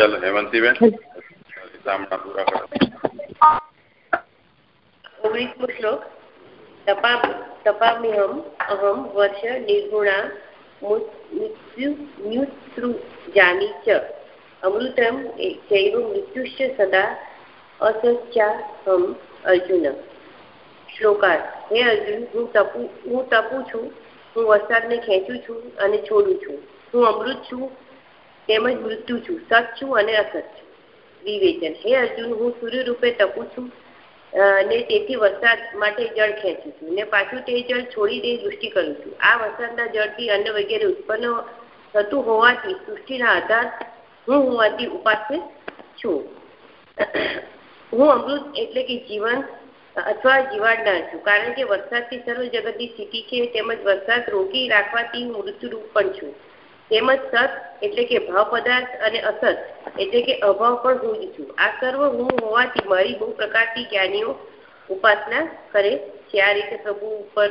ચાલો હેમંતીબેન સામના પૂરા કરો. ઓગણીસમો શ્લોક. તપામ્યહમ અહમ વર્ષ નિર્ગુણા મૃત્યુજામી ચ અમૃતમ ચૈવ મૃત્યુશ્ચ સદા અસત્યાહમ અર્જુન. શ્લોકાર્થ. હે અર્જુન હું તપુ હું તપું છું હું વરસાદને ખેંચું છું અને છોડું છું. હું અમૃત છું તેમજ મૃત્યુ છું. સત છું અને અસત છું. વિવેચન. હે અર્જુન, હું સૂર્ય રૂપે તપું છું ને તેથી વરસાદ માટે જળ ખેંચું છું ને પાછું તે જળ છોડી દે દૃષ્ટિ કરું છું. આ વરસાદના જળથી અન્ન વગેરે ઉત્પન્ન થતું હોવાથી સૃષ્ટિના આધાર હું હોવાથી ઉપાસ્ય છું. હું અમૃત એટલે કે જીવન અથવા જીવાડનાર છું. કારણ કે વરસાદથી સર્વ જગતની સ્થિતિ છે તેમજ વરસાદ રોકી રાખવાથી હું મૃત્યુરૂપ પણ છું. તેમજ સત એટલે કે ભાવ પદાર્થ અને અસત એટલે કે અભાવ પણ હું જ છું. આ સર્વ હું હોવાથી મારી બહુ પ્રકારથી જ્ઞાનીઓ ઉપાસના કરે છે. આ રીતે પ્રભુ ઉપર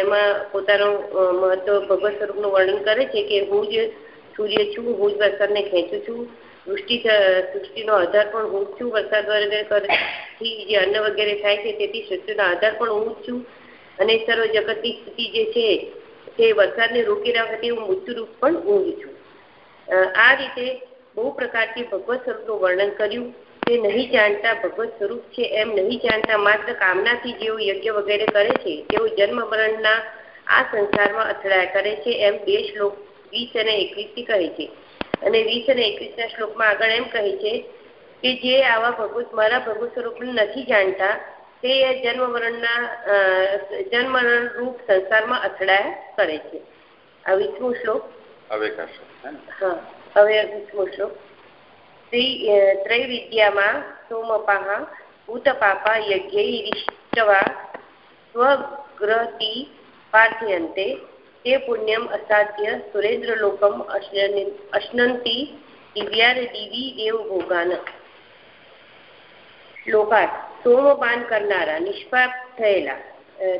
એમાં પોતાનું મહત્વ ભગવત સ્વરૂપનું વર્ણન કરે છે કે હું જ સૂર્ય છું, હું જ વરસાદને ખેંચું છું. સૃષ્ટિ સૃષ્ટિનો આધાર પણ હું જ છું. વરસાદ વગેરેથી જે અન્ન વગેરે થાય છે તેથી સૃષ્ટિનો આધાર પણ હું જ છું. અને સર્વ જગતની સ્થિતિ જે છે તે વરસાદને રોકી રાખવાથી હું મૃત્યુરૂપ પણ ઊંઘી છું આ રીતે બહુ પ્રકારથી ભગવત સ્વરૂપનું વર્ણન કર્યું. તે નહીં જાણતા ભગવત સ્વરૂપ છે, એમ નહીં જાણતા માત્ર કામનાથી જેઓ યજ્ઞ વગેરે કરે છે, તેઓ જન્મ મરણના આ સંસારમાં અથડાયા કરે છે, એમ બે શ્લોક વીસ અને એકવીસથી કહે છે. અને વીસ અને એકવીસ ના શ્લોકમાં આગળ એમ કહે છે કે જે આવા ભગવત, મારા ભગવત સ્વરૂપને નથી જાણતા તે જન્મ મરણના જન્મ મરણ રૂપ સંસારમાં અથડાયા કરે છે. આ વીસમો શ્લોક. હવે હા હવે વીસમો શ્લોક. ત્રૈવિદ્યામાં સોમપાહ ભૂતપાપા યજ્ઞૈરિષ્ટવા સ્વગ્રહતિ પાર્થયન્તે તે પુણ્યમ અસાધ્ય સુરેન્દ્રલોકમ અશ્નંતી દિવ્યાર દિવી દેવ ભોગાન શ્લોકાર્થ સોમપાન કરનારા, નિષ્પાપ થયેલા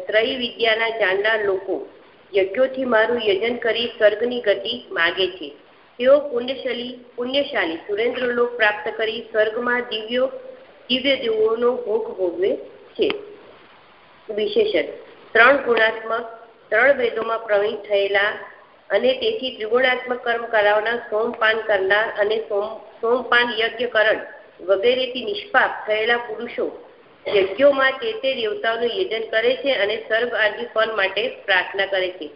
ત્રય વિદ્યાના જાણનાર લોકો યજ્ઞોથી મારું યજન કરી સ્વર્ગની ગતિ માગે છે. તેઓ પુણ્યશાલી પુણ્યશાલી સુરેન્દ્રલોક પ્રાપ્ત કરી સ્વર્ગમાં દિવ્યો, દિવ્ય દેવોનો ભોગ ભોગવે છે. વિશેષણ, ત્રણ ગુણાત્મક, ત્રણ વેદોમાં પ્રવીણ થયેલા અને તેથી ત્રિગુણાત્મક કર્મ કરાવનાર સોમપાન કરનાર અને સોમ, સોમપાન યજ્ઞકરણ વગેરેથી નિષ્પાપ થયેલા પુરુષો યજ્ઞોમાં તે તે દેવતાઓનું યજન કરે છે અને સર્વ આદિ ફળ માટે પ્રાર્થના કરે છે.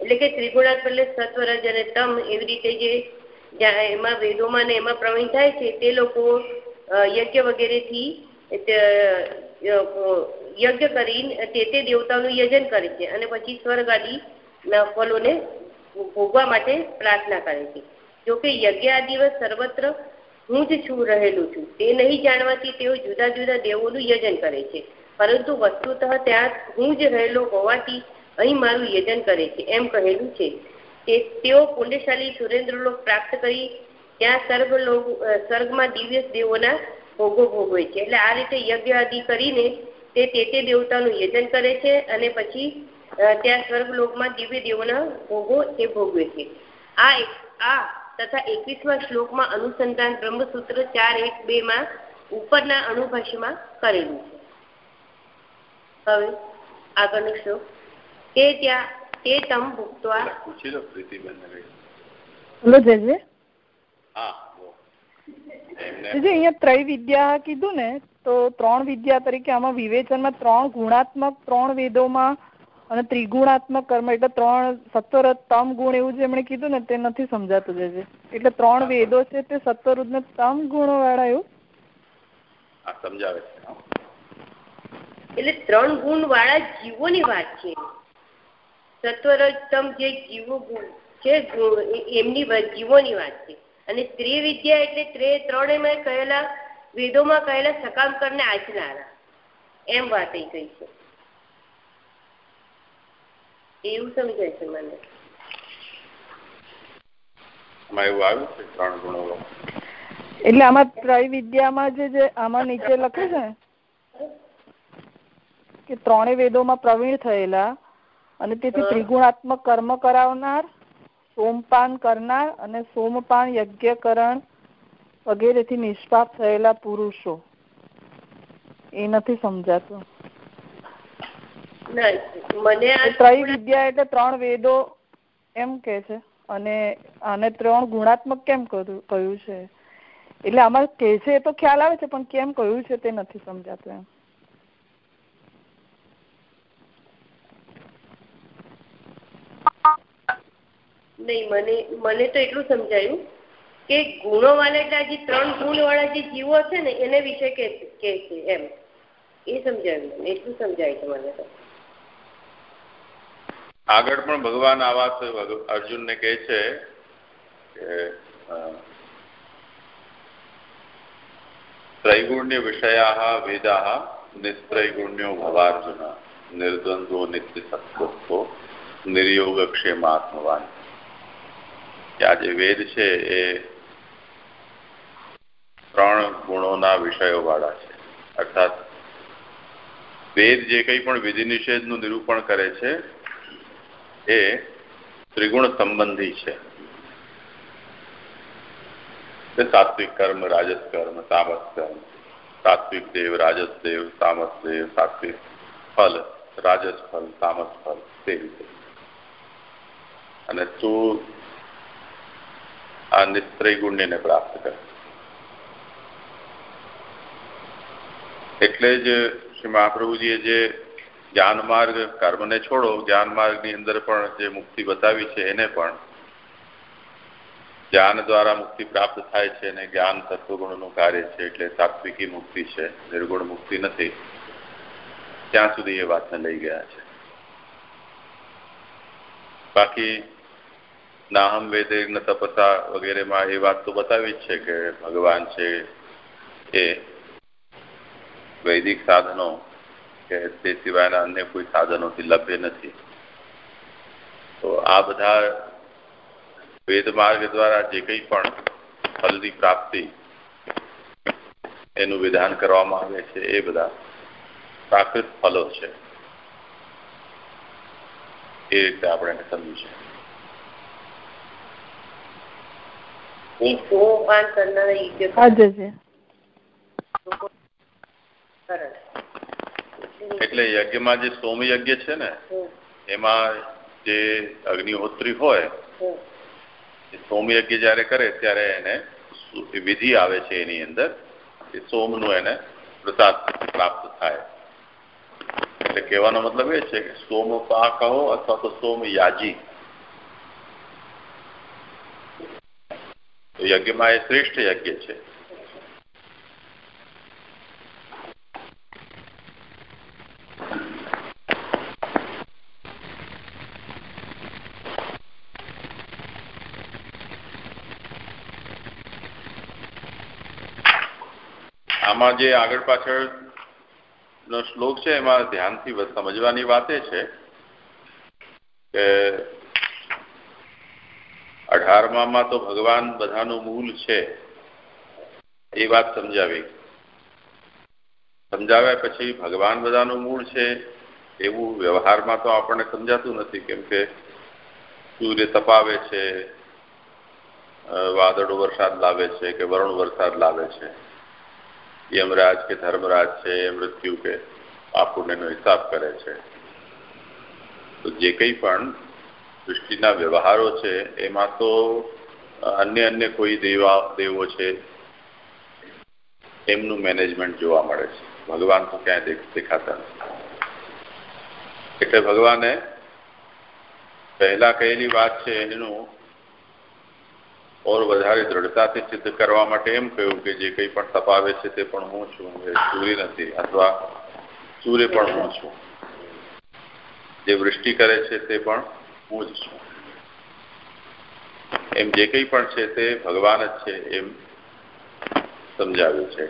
એટલે કે ત્રિગુણાત્મક સત્વરજ અને તમ એવી રીતે જે એમાં વેદોમાં ને એમાં પ્રવીણ થાય છે, તે લોકો યજ્ઞ વગેરેથી યજ્ઞ કરી તે તે દેવતાઓનું યજન કરે છે અને પછી સ્વર્ગ આદિ ફલોને ભોગવા માટે પ્રાર્થના કરે છે. જોકે યજ્ઞ આ દિવસ સર્વત્ર હું જ છું રહેલું છું. તે નહીં જાણવાથી તેઓ જુદા જુદા દેવોનું યજન કરે છે. પરંતુ વસ્તુતઃ ત્યાં હું જ રહેલો હોવાથી અહીં મારું યજન કરે છે. એમ કહેલું છે. કે તેઓ પુણ્યશાલી સુરેન્દ્રલોક પ્રાપ્ત કરી ત્યાં સર્ગ સ્વર્ગમાં દિવ્ય દેવોના ભોગો ભોગવે છે. એટલે આ રીતે યજ્ઞ આદિ કરીને તે તે તે દેવતાનું યજન કરે છે અને પછી ત્યાં સ્વર્ગલોકમાં દિવ્ય દેવોના ભોગો તે ભોગવે છે. આ આ તથા એકવીસમા શ્લોકમાં અનુસંધાન બ્રહ્મસૂત્ર ચાર એક બે માં ઉપરના અનુભાષ્યમાં કરેલું છે. હવે આગળનો શ્લોક. તે ત્યાં તે તમ ભૂક્તવા પૂછી લો પ્રીતિબેન બોલો જજે. હા અહીંયા ત્રય વિદ્યા કીધું ને તો ત્રણ વિદ્યા તરીકે આમાં વિવેચનમાં ત્રણ ગુણાત્મક ત્રણ વેદોમાં અને ત્રિગુણાત્મક કર્મ એટલે ત્રણ સત્વર તમ ગુણ એવું જે એમણે કીધું ને તે નથી સમજાતું જજે એટલે ત્રણ વેદો છે તે સત્વર ને તમ ગુણો વાળા એવું? સમજાવે છે. એટલે ત્રણ ગુણ વાળા જીવોની વાત છે. સત્વરતમ જે જીવો છે એમની જીવોની વાત છે. અને ત્રિવિદ્યા વિદ્યા એટલે ત્રણેય કહેલા વેદોમાં કહેલા સકામ કરને આચનારા એમ વાત એ કહી છે. એવું સમજાય છે મને. એટલે આમાં ત્રય વિદ્યામાં જે જે આમાં નીચે લખ્યું છે કે ત્રણેય વેદોમાં પ્રવીણ થયેલા અને તેથી ત્રિગુણાત્મક કર્મ કરાવનાર સોમપાન કરનાર અને સોમપાન યજ્ઞકરણ વગેરેથી નિષ્પાપ થયેલા પુરુષો. એ નથી સમજાતું. મને ત્રય વિદ્યા એટલે ત્રણ વેદો એમ કે છે. અને આને ત્રણ ગુણાત્મક કેમ કહ્યું છે? એટલે આમાં કે છે એ તો ખ્યાલ આવે છે પણ કેમ કહ્યું છે તે નથી સમજાતું એમ. નહીં મને મને તો એટલું સમજાયું કે ગુણો વાળા એટલે જે ત્રણ ગુણ વાળા જે જીવો છે ને એને વિશે કે છે એમ. એ સમજાવ્યું એટલું સમજાય છે મને તો. આગળ પણ ભગવાન આવા અર્જુનને કહે છે કે ત્રૈગુણ્ય વિષયા વેદા નિસ્ત્રૈગુણ્યો ભવાર્જુન નિર્દ્વંદ્વો નિત્ય સત્વો નિર્યોગક્ષેમાત્મવાન આ જે વેદ છે એ ત્રણ ગુણોના વિષયો વાળા છે. અર્થાત વેદ જે કંઈ પણ વિધિ નિષેધનું નિરૂપણ કરે છે એ ત્રિગુણ સંબંધી છે. સાત્વિક કર્મ, રાજસ કર્મ તામસ કર્મ. સાત્વિક દેવ, રાજસ દેવ તામસ દેવ, સાત્વિક ફલ, રાજસ ફલ તામસ ફલ, તે રીતે. અને તું આ નિસ્ત્રય ગુણ્યને પ્રાપ્ત કરે. એટલે જ શ્રી મહાપ્રભુજીએ જે જ્ઞાન માર્ગ કર્મને છોડો જ્ઞાન માર્ગની અંદર પણ જે મુક્તિ બતાવી છે એને પણ જ્ઞાન દ્વારા મુક્તિ પ્રાપ્ત થાય છે અને જ્ઞાન તત્વગુણનું કાર્ય છે એટલે સાત્વિકી મુક્તિ છે, નિર્ગુણ મુક્તિ નથી. ત્યાં સુધી એ વાતને લઈ ગયા છે. બાકી નાહમ વેદે તપસા વગેરેમાં એ વાત તો બતાવી જ છે કે ભગવાન છે એ વૈદિક સાધનો કે તે સિવાયના અન્ય કોઈ સાધનોથી લભ્ય નથી. તો આ બધા વેદ માર્ગ દ્વારા જે કંઈ પણ ફલની પ્રાપ્તિ એનું વિધાન કરવામાં આવે છે એ બધા પ્રાકૃત ફલો છે. એ રીતે આપણે સમજી એટલે યજ્ઞમાં જે સોમ યજ્ઞ છે ને એમાં જે અગ્નિહોત્રી હોય સોમયજ્ઞ જયારે કરે ત્યારે એને વિધિ આવે છે એની અંદર એ સોમનું એને પ્રસાદ પ્રાપ્ત થાય. એટલે કહેવાનો મતલબ એ છે કે સોમ પા કહો અથવા તો સોમ યાજી. યજ્ઞમાં એ શ્રેષ્ઠ યજ્ઞ છે. આમાં જે આગળ પાછળ નો શ્લોક છે, એમાં ધ્યાનથી સમજવાની વાત એ છે કે અઢારમામાં તો ભગવાન બધાનું મૂળ છે, એ વાત સમજાવી. સમજાવ્યા પછી ભગવાન બધાનું મૂળ છે, એવું વ્યવહારમાં તો આપણને સમજાતું નથી, કેમ કે સૂર્ય તપાવે છે વાદળો વરસાદ લાવે છે કે વરુણ વરસાદ લાવે છે. યમરાજ કે ધર્મરાજ છે, એ મૃત્યુ કે આ પુણ્યનો હિસાબ કરે છે. તો જે કંઈ પણ સૃષ્ટિના વ્યવહારો છે, એમાં તો અન્ય અન્ય કોઈ દેવા, દેવો છે, એમનું મેનેજમેન્ટ જોવા મળે છે. ભગવાન તો ક્યાંય દેખાતા નથી. એટલે ભગવાને પહેલા કહેલી વાત છે એનું ઓર વધારે દ્રઢતાથી સિદ્ધ કરવા માટે એમ કહ્યું કે જે કંઈ પણ તપાવે છે તે પણ હું છું. એ સૂર્ય નથી, અથવા સૂર્ય પણ હું છું. જે વૃષ્ટિ કરે છે તે પણ હું જ છું. એમ જે કંઈ પણ છે તે ભગવાન જ છે એમ સમજાવ્યું છે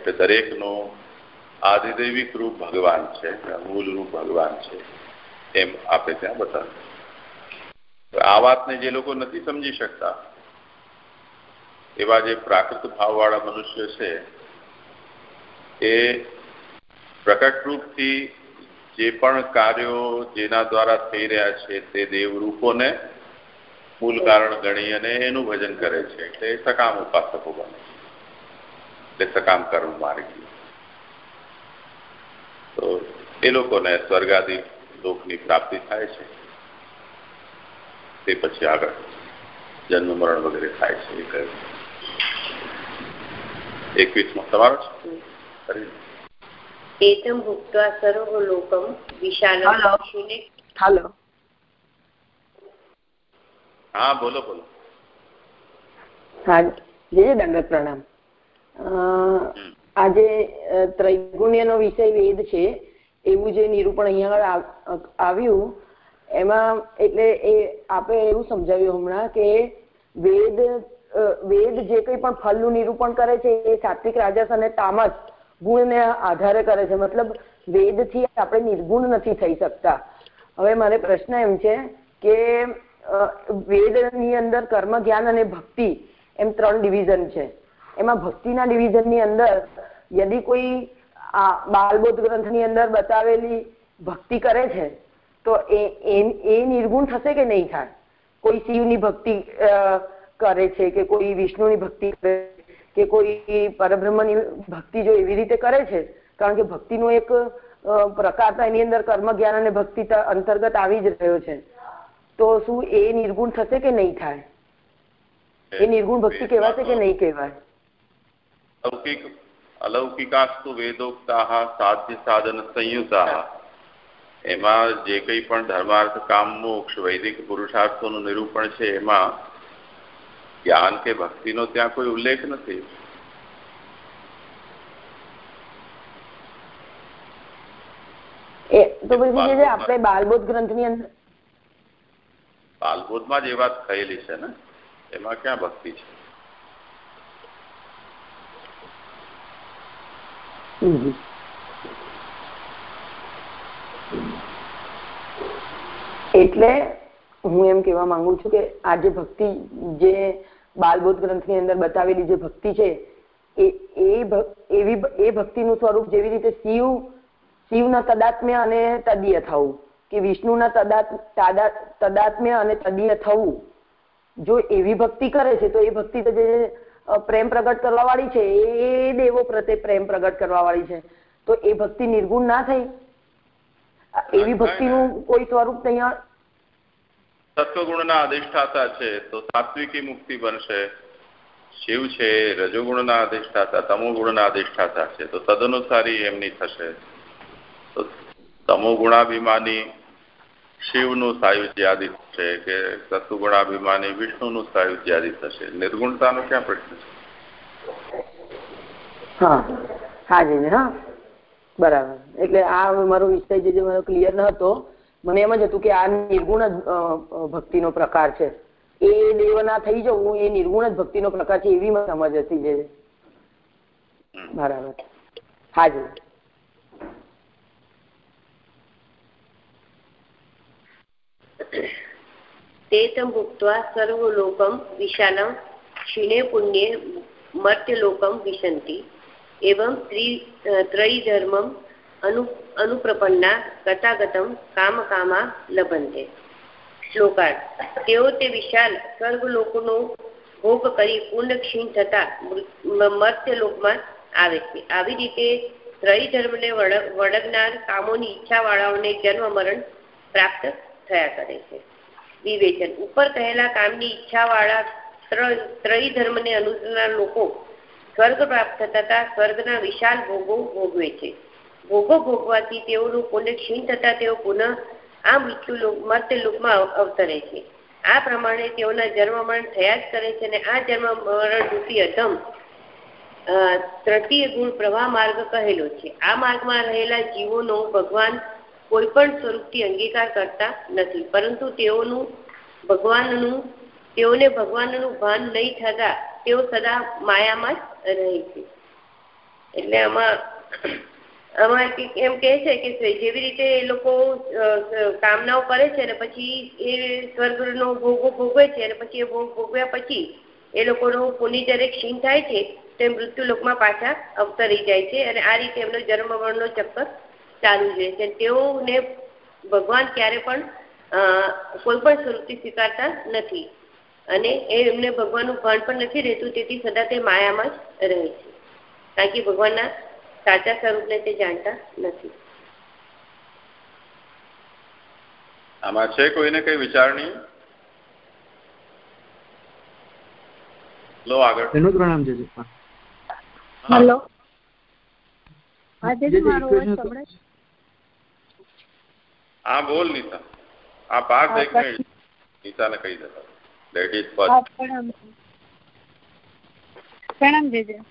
રૂપ ભગવાન છે, મૂળ રૂપ ભગવાન છે એમ આપણે ત્યાં બતાવ્યું. આ વાતને જે લોકો નથી સમજી શકતા એવા જે પ્રાકૃત ભાવવાળા મનુષ્ય છે, એ પ્રકટ રૂપથી જે પણ કાર્યો જેના દ્વારા થઈ રહ્યા છે તે દેવરૂપોને મૂળ કારણ ગણી અને એનું ભજન કરે છે. એટલે સકામ ઉપાસકો બને એટલે સકામ કર્મ માર્ગી. તો એ લોકોને સ્વર્ગાદી લોકની પ્રાપ્તિ થાય છે. તે પછી આગળ જન્મ મરણ વગેરે થાય છે, એ કહ્યું એકવીસમાં તમારો છે. એતમ ભુક્ત્વા સર્વલોકમ વિશાલમ હાલો. હા બોલો બોલો. હા જય દંડક પ્રણામ. આજે ત્રૈગુણ્ય નો વિષય વેદ છે. એવું જે નિરૂપણ અહીંયા આવ્યું એમાં એટલે એ આપે એવું સમજાવ્યું હમણાં કે વેદ વેદ જે કંઈ પણ ફળનું નિરૂપણ કરે છે એ સાત્વિક રાજસ અને તામસ ગુણને આધારે કરે છે. મતલબ વેદથી આપણે નિર્ગુણ નથી થઈ શકતા. હવે મારે પ્રશ્ન એમ છે કે વેદની અંદર કર્મ, જ્ઞાન અને ભક્તિ એમ ત્રણ ડિવિઝન છે. એમાં ભક્તિના ડિવિઝનની અંદર યદી કોઈ આ બાલબોધ ગ્રંથની અંદર બતાવેલી ભક્તિ કરે છે, તો એ નિર્ગુણ થશે કે નહીં થાય? કોઈ શિવની ભક્તિ કરે છે કે કોઈ વિષ્ણુની ભક્તિ કરે કે કોઈ પરબ્રહ્મની ભક્તિ જો એવી રીતે કરે છે કારણ કે ભક્તિનો એક પ્રકાર તો એની અંદર કર્મ જ્ઞાન અને ભક્તિ અંતર્ગત આવી જ રહ્યો છે. તો શું એ નિર્ગુણ થશે કે નહીં થાય? એ નિર્ગુણ ભક્તિ કહેવાશે કે નહીં કહેવાય? અલૌકિક અલૌકિકાસ્તુ વેદોક્તા સાધ્ય સાધન સંયુતા. એમાં જે કંઈ પણ ધર્માર્થ કામ મોક્ષ વૈદિક પુરુષાર્થોનું નિરૂપણ છે એમાં જ્ઞાન કે ભક્તિનો ત્યાં કોઈ ઉલ્લેખ નથી. તો પછી આપણે બાલબોધ ગ્રંથની અંદર બાલબોધમાં જે વાત થયેલી છે ને એમાં ક્યાં ભક્તિ છે? એટલે હું એમ કેવા માંગુ છું કે આ જે ભક્તિ જે બાલબોધ ગ્રંથની અંદર બતાવેલી જે ભક્તિ છે એ એવી એ ભક્તિનું સ્વરૂપ જેવી રીતે શિવ શિવના તદાત્મ્ય અને તદીય થવું કે વિષ્ણુના તદાત તદાત્મ્ય અને તદીય થવું. જો એવી ભક્તિ કરે છે તો એ ભક્તિ તો જે પ્રેમ પ્રગટ કરવા વાળી છે એ દેવો પ્રત્યે પ્રેમ પ્રગટ કરવા વાળી છે. તો એ ભક્તિ નિર્ગુણ ના થઈ. એવી ભક્તિનું કોઈ સ્વરૂપ અહીંયા સત્વગુણના અધિષ્ઠાતા છે, તો સાત્વિકી મુક્તિ બનશે. શિવ છે, રજોગુણના અધિષ્ઠાતા, તમોગુણના અધિષ્ઠાતા છે, તો તદનુસારી એમની થશે. તો તમોગુણાભિમાની શિવનું સાયુજ્યાદિ છે કે સત્વગુણાભિમાની વિષ્ણુનું સાયુજ્યાદિ થશે? નિર્ગુણતાનો ક્યાં પ્રશ્ન છે? હા. હાજી હા. બરાબર. એટલે આ મારો વિષય જે મારો ક્લિયર ન હતો. મને એમ જ હતું કે આ નિર્ગુણ જ ભક્તિનો પ્રકાર છે. એ દેવના થઈ જવું, એ નિર્ગુણ જ ભક્તિનો પ્રકાર છે એવી સમજ હતી જે બરાબર હાજી. તે તમ ભુક્ત્વા સર્વલોકમ વિશાલમ ક્ષીણે પુણ્યે મર્ત્યલોકમ વિશંતિ. એવં ત્રયી અનુ, અનુપ્રપન્ના તથાગતમ કામકામા લભંતે. શ્લોકાર્થ, તેઓ તે વિશાલ લોકોનો ભોગ કરી પૂર્ણ ક્ષીણ થતા મર્ત્યલોકમાં આવે છે. આવી રીતે ત્રય ધર્મને વળગનાર કામોની ઈચ્છા વાળાઓને જન્મ મરણ પ્રાપ્ત થયા કરે છે. વિવેચન, ઉપર કહેલા કામની ઈચ્છા વાળા ત્રય ધર્મને અનુસરનાર લોકો સ્વર્ગ પ્રાપ્ત થતા સ્વર્ગના વિશાળ ભોગો ભોગવે છે. ભોગો ભોગવાથી તેઓનું પુણ્ય ક્ષીણ થતા તેઓ પુનઃ આ મૃત્યુ મર્ત્ય લોકમાં અવતરે છે. આ પ્રમાણે તેઓના જન્મ મરણ થયા જ કરે છે અને આ જન્મ મરણ રૂપી અધમ તૃતીય ગુણ પ્રવાહ માર્ગ કહેલો છે. આ માર્ગમાં રહેલા જીવોનો ભગવાન કોઈ પણ સ્વરૂપથી અંગીકાર કરતા નથી. પરંતુ તેઓનું ભગવાનનું, તેઓને ભગવાનનું ભાન નહીં થતા તેઓ સદા માયામાં જ રહે છે. એટલે આમાં આમાં એમ કે છે કે જેવી રીતે એ લોકો કામનાઓ કરે છે અને પછી એ સ્વર્ગનો ભોગો ભોગવે છે અને પછી એ ભોગ ભોગવ્યા પછી એ લોકોનું પુણ્ય જ્યારે ક્ષીણ થાય છે, તે એ મૃત્યુ લોકમાં પાછા અવતરી જાય છે અને આ રીતે એમનો જન્મ મરણનો ચક્કર ચાલુ રહે છે. તેઓને ભગવાન ક્યારે પણ કોઈ પણ સ્વરૂપથી સ્વીકારતા નથી અને એમને ભગવાનનું ભાન પણ નથી રહેતું, તેથી સદા તે માયામાં જ રહે છે. કારણ કે ભગવાનના સાચા સ્વરૂપને તે જાણતા નથી. આમાં છે કોઈને કઈ વિચારણી? લો આગળ. એનું પ્રણામ છે હેલો. હા બોલ નીતા. આ પાસ એક મિનિટ નીતાને કહી દેતા. લેટ ફર્સ્ટ પ્રણામ. જેજે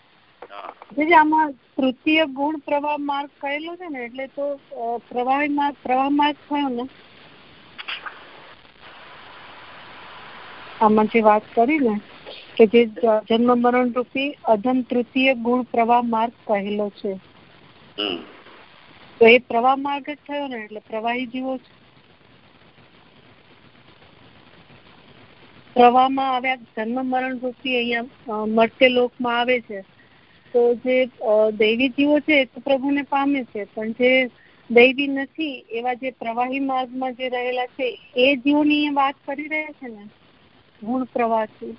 આમાં તૃતીય ગુણ પ્રવાહ માર્ગ કહેલો છે ને એટલે તો પ્રવાહી માર્ગ પ્રવાહ માર્ગ થયો ને. આમાં જે વાત કરી ને કે જે જન્મ મરણ રૂપી અધમ તૃતીય ગુણ પ્રવાહ માર્ગ કહેલો છે. તો એ પ્રવાહ માર્ગ જ થયો ને એટલે પ્રવાહી જીવો છે. પ્રવાહમાં આવ્યા જન્મ મરણ રૂપી અહીંયા મર્ત્ય લોકમાં આવે છે. તો જે દૈવી જીવો છે એ તો પ્રભુને પામે છે પણ જે દૈવી નથી એવા જે પ્રવાહી માર્ગમાં જે રહેલા છે એ જીવોની વાત કરી રહ્યા છે ને? ગુણ પ્રવાહથી.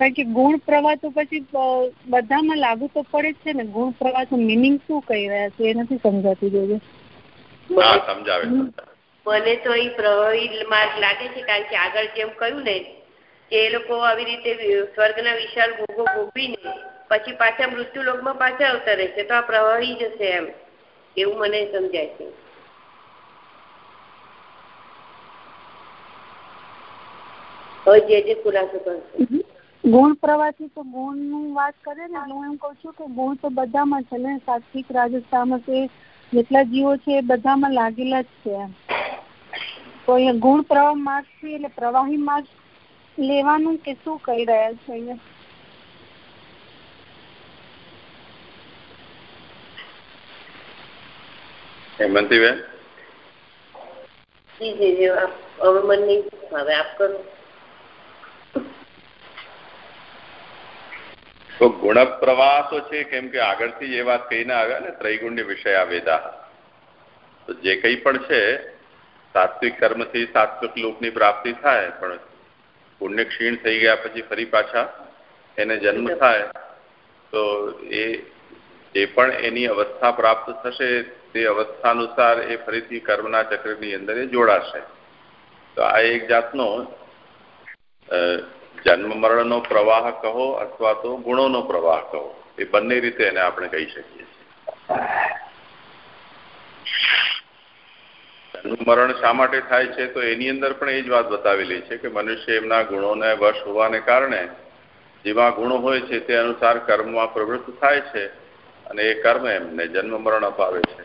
કારણ કે ગુણ પ્રવાહ તો પછી બધામાં લાગુ તો પડે જ છે ને. ગુણ પ્રવાહ તો મિનિંગ શું કહી રહ્યા છે એ નથી સમજાતી જોઈએ મને તો અહીં પ્રવાહી માર્ગ લાગે છે કારણ કે આગળ જેમ કહ્યું ને કે એ લોકો આવી રીતે સ્વર્ગના વિશાળ ભોગો ભોગવીને પછી પાછા મૃત્યુ લોકમાં પાછા આવતા રહેશે તો આ પ્રવાહી જશે એમ. એવું મને સમજાય છે. હું એમ કઉ છું કે ગુણ તો બધામાં છે ને, સાત્વિક રાજસ્થામાં જેટલા જીવો છે એ બધામાં લાગેલા જ છે એમ. તો અહીંયા ગુણ પ્રવાહ માર્ગ છે એટલે પ્રવાહી માર્ગ લેવાનું કે શું કહી રહ્યા છે અહીંયા? હેમંતીબેન જી જી જી હવે મને નહીં હવે આપ કરો. તો ગુણ પ્રવાહ તો છે કેમ કે આગળથી એ વાત કહીને આવ્યા ને ત્રૈગુણ્ય વિષય આવેદા. તો જે કંઈ પણ છે સાત્વિક કર્મથી સાત્વિક લોકની પ્રાપ્તિ થાય પણ પુણ્ય ક્ષીણ થઈ ગયા પછી ફરી પાછા એને જન્મ થાય તો એ જે પણ એની અવસ્થા પ્રાપ્ત થશે તે અવસ્થા અનુસાર એ ફરીથી કર્મના ચક્રની અંદર એ જોડાશે. તો આ એક જાતનો જન્મ મરણનો પ્રવાહ કહો અથવા તો ગુણોનો પ્રવાહ કહો, એ બંને રીતે એને આપણે કહી શકીએ જન્મ મરણ શા માટે થાય છે? તો એની અંદર પણ એ જ વાત બતાવેલી છે કે મનુષ્ય એમના ગુણોને વશ હોવાને કારણે જેવા ગુણો હોય છે તે અનુસાર કર્મમાં પ્રવૃત્ત થાય છે અને એ કર્મ એમને જન્મ મરણ અપાવે છે.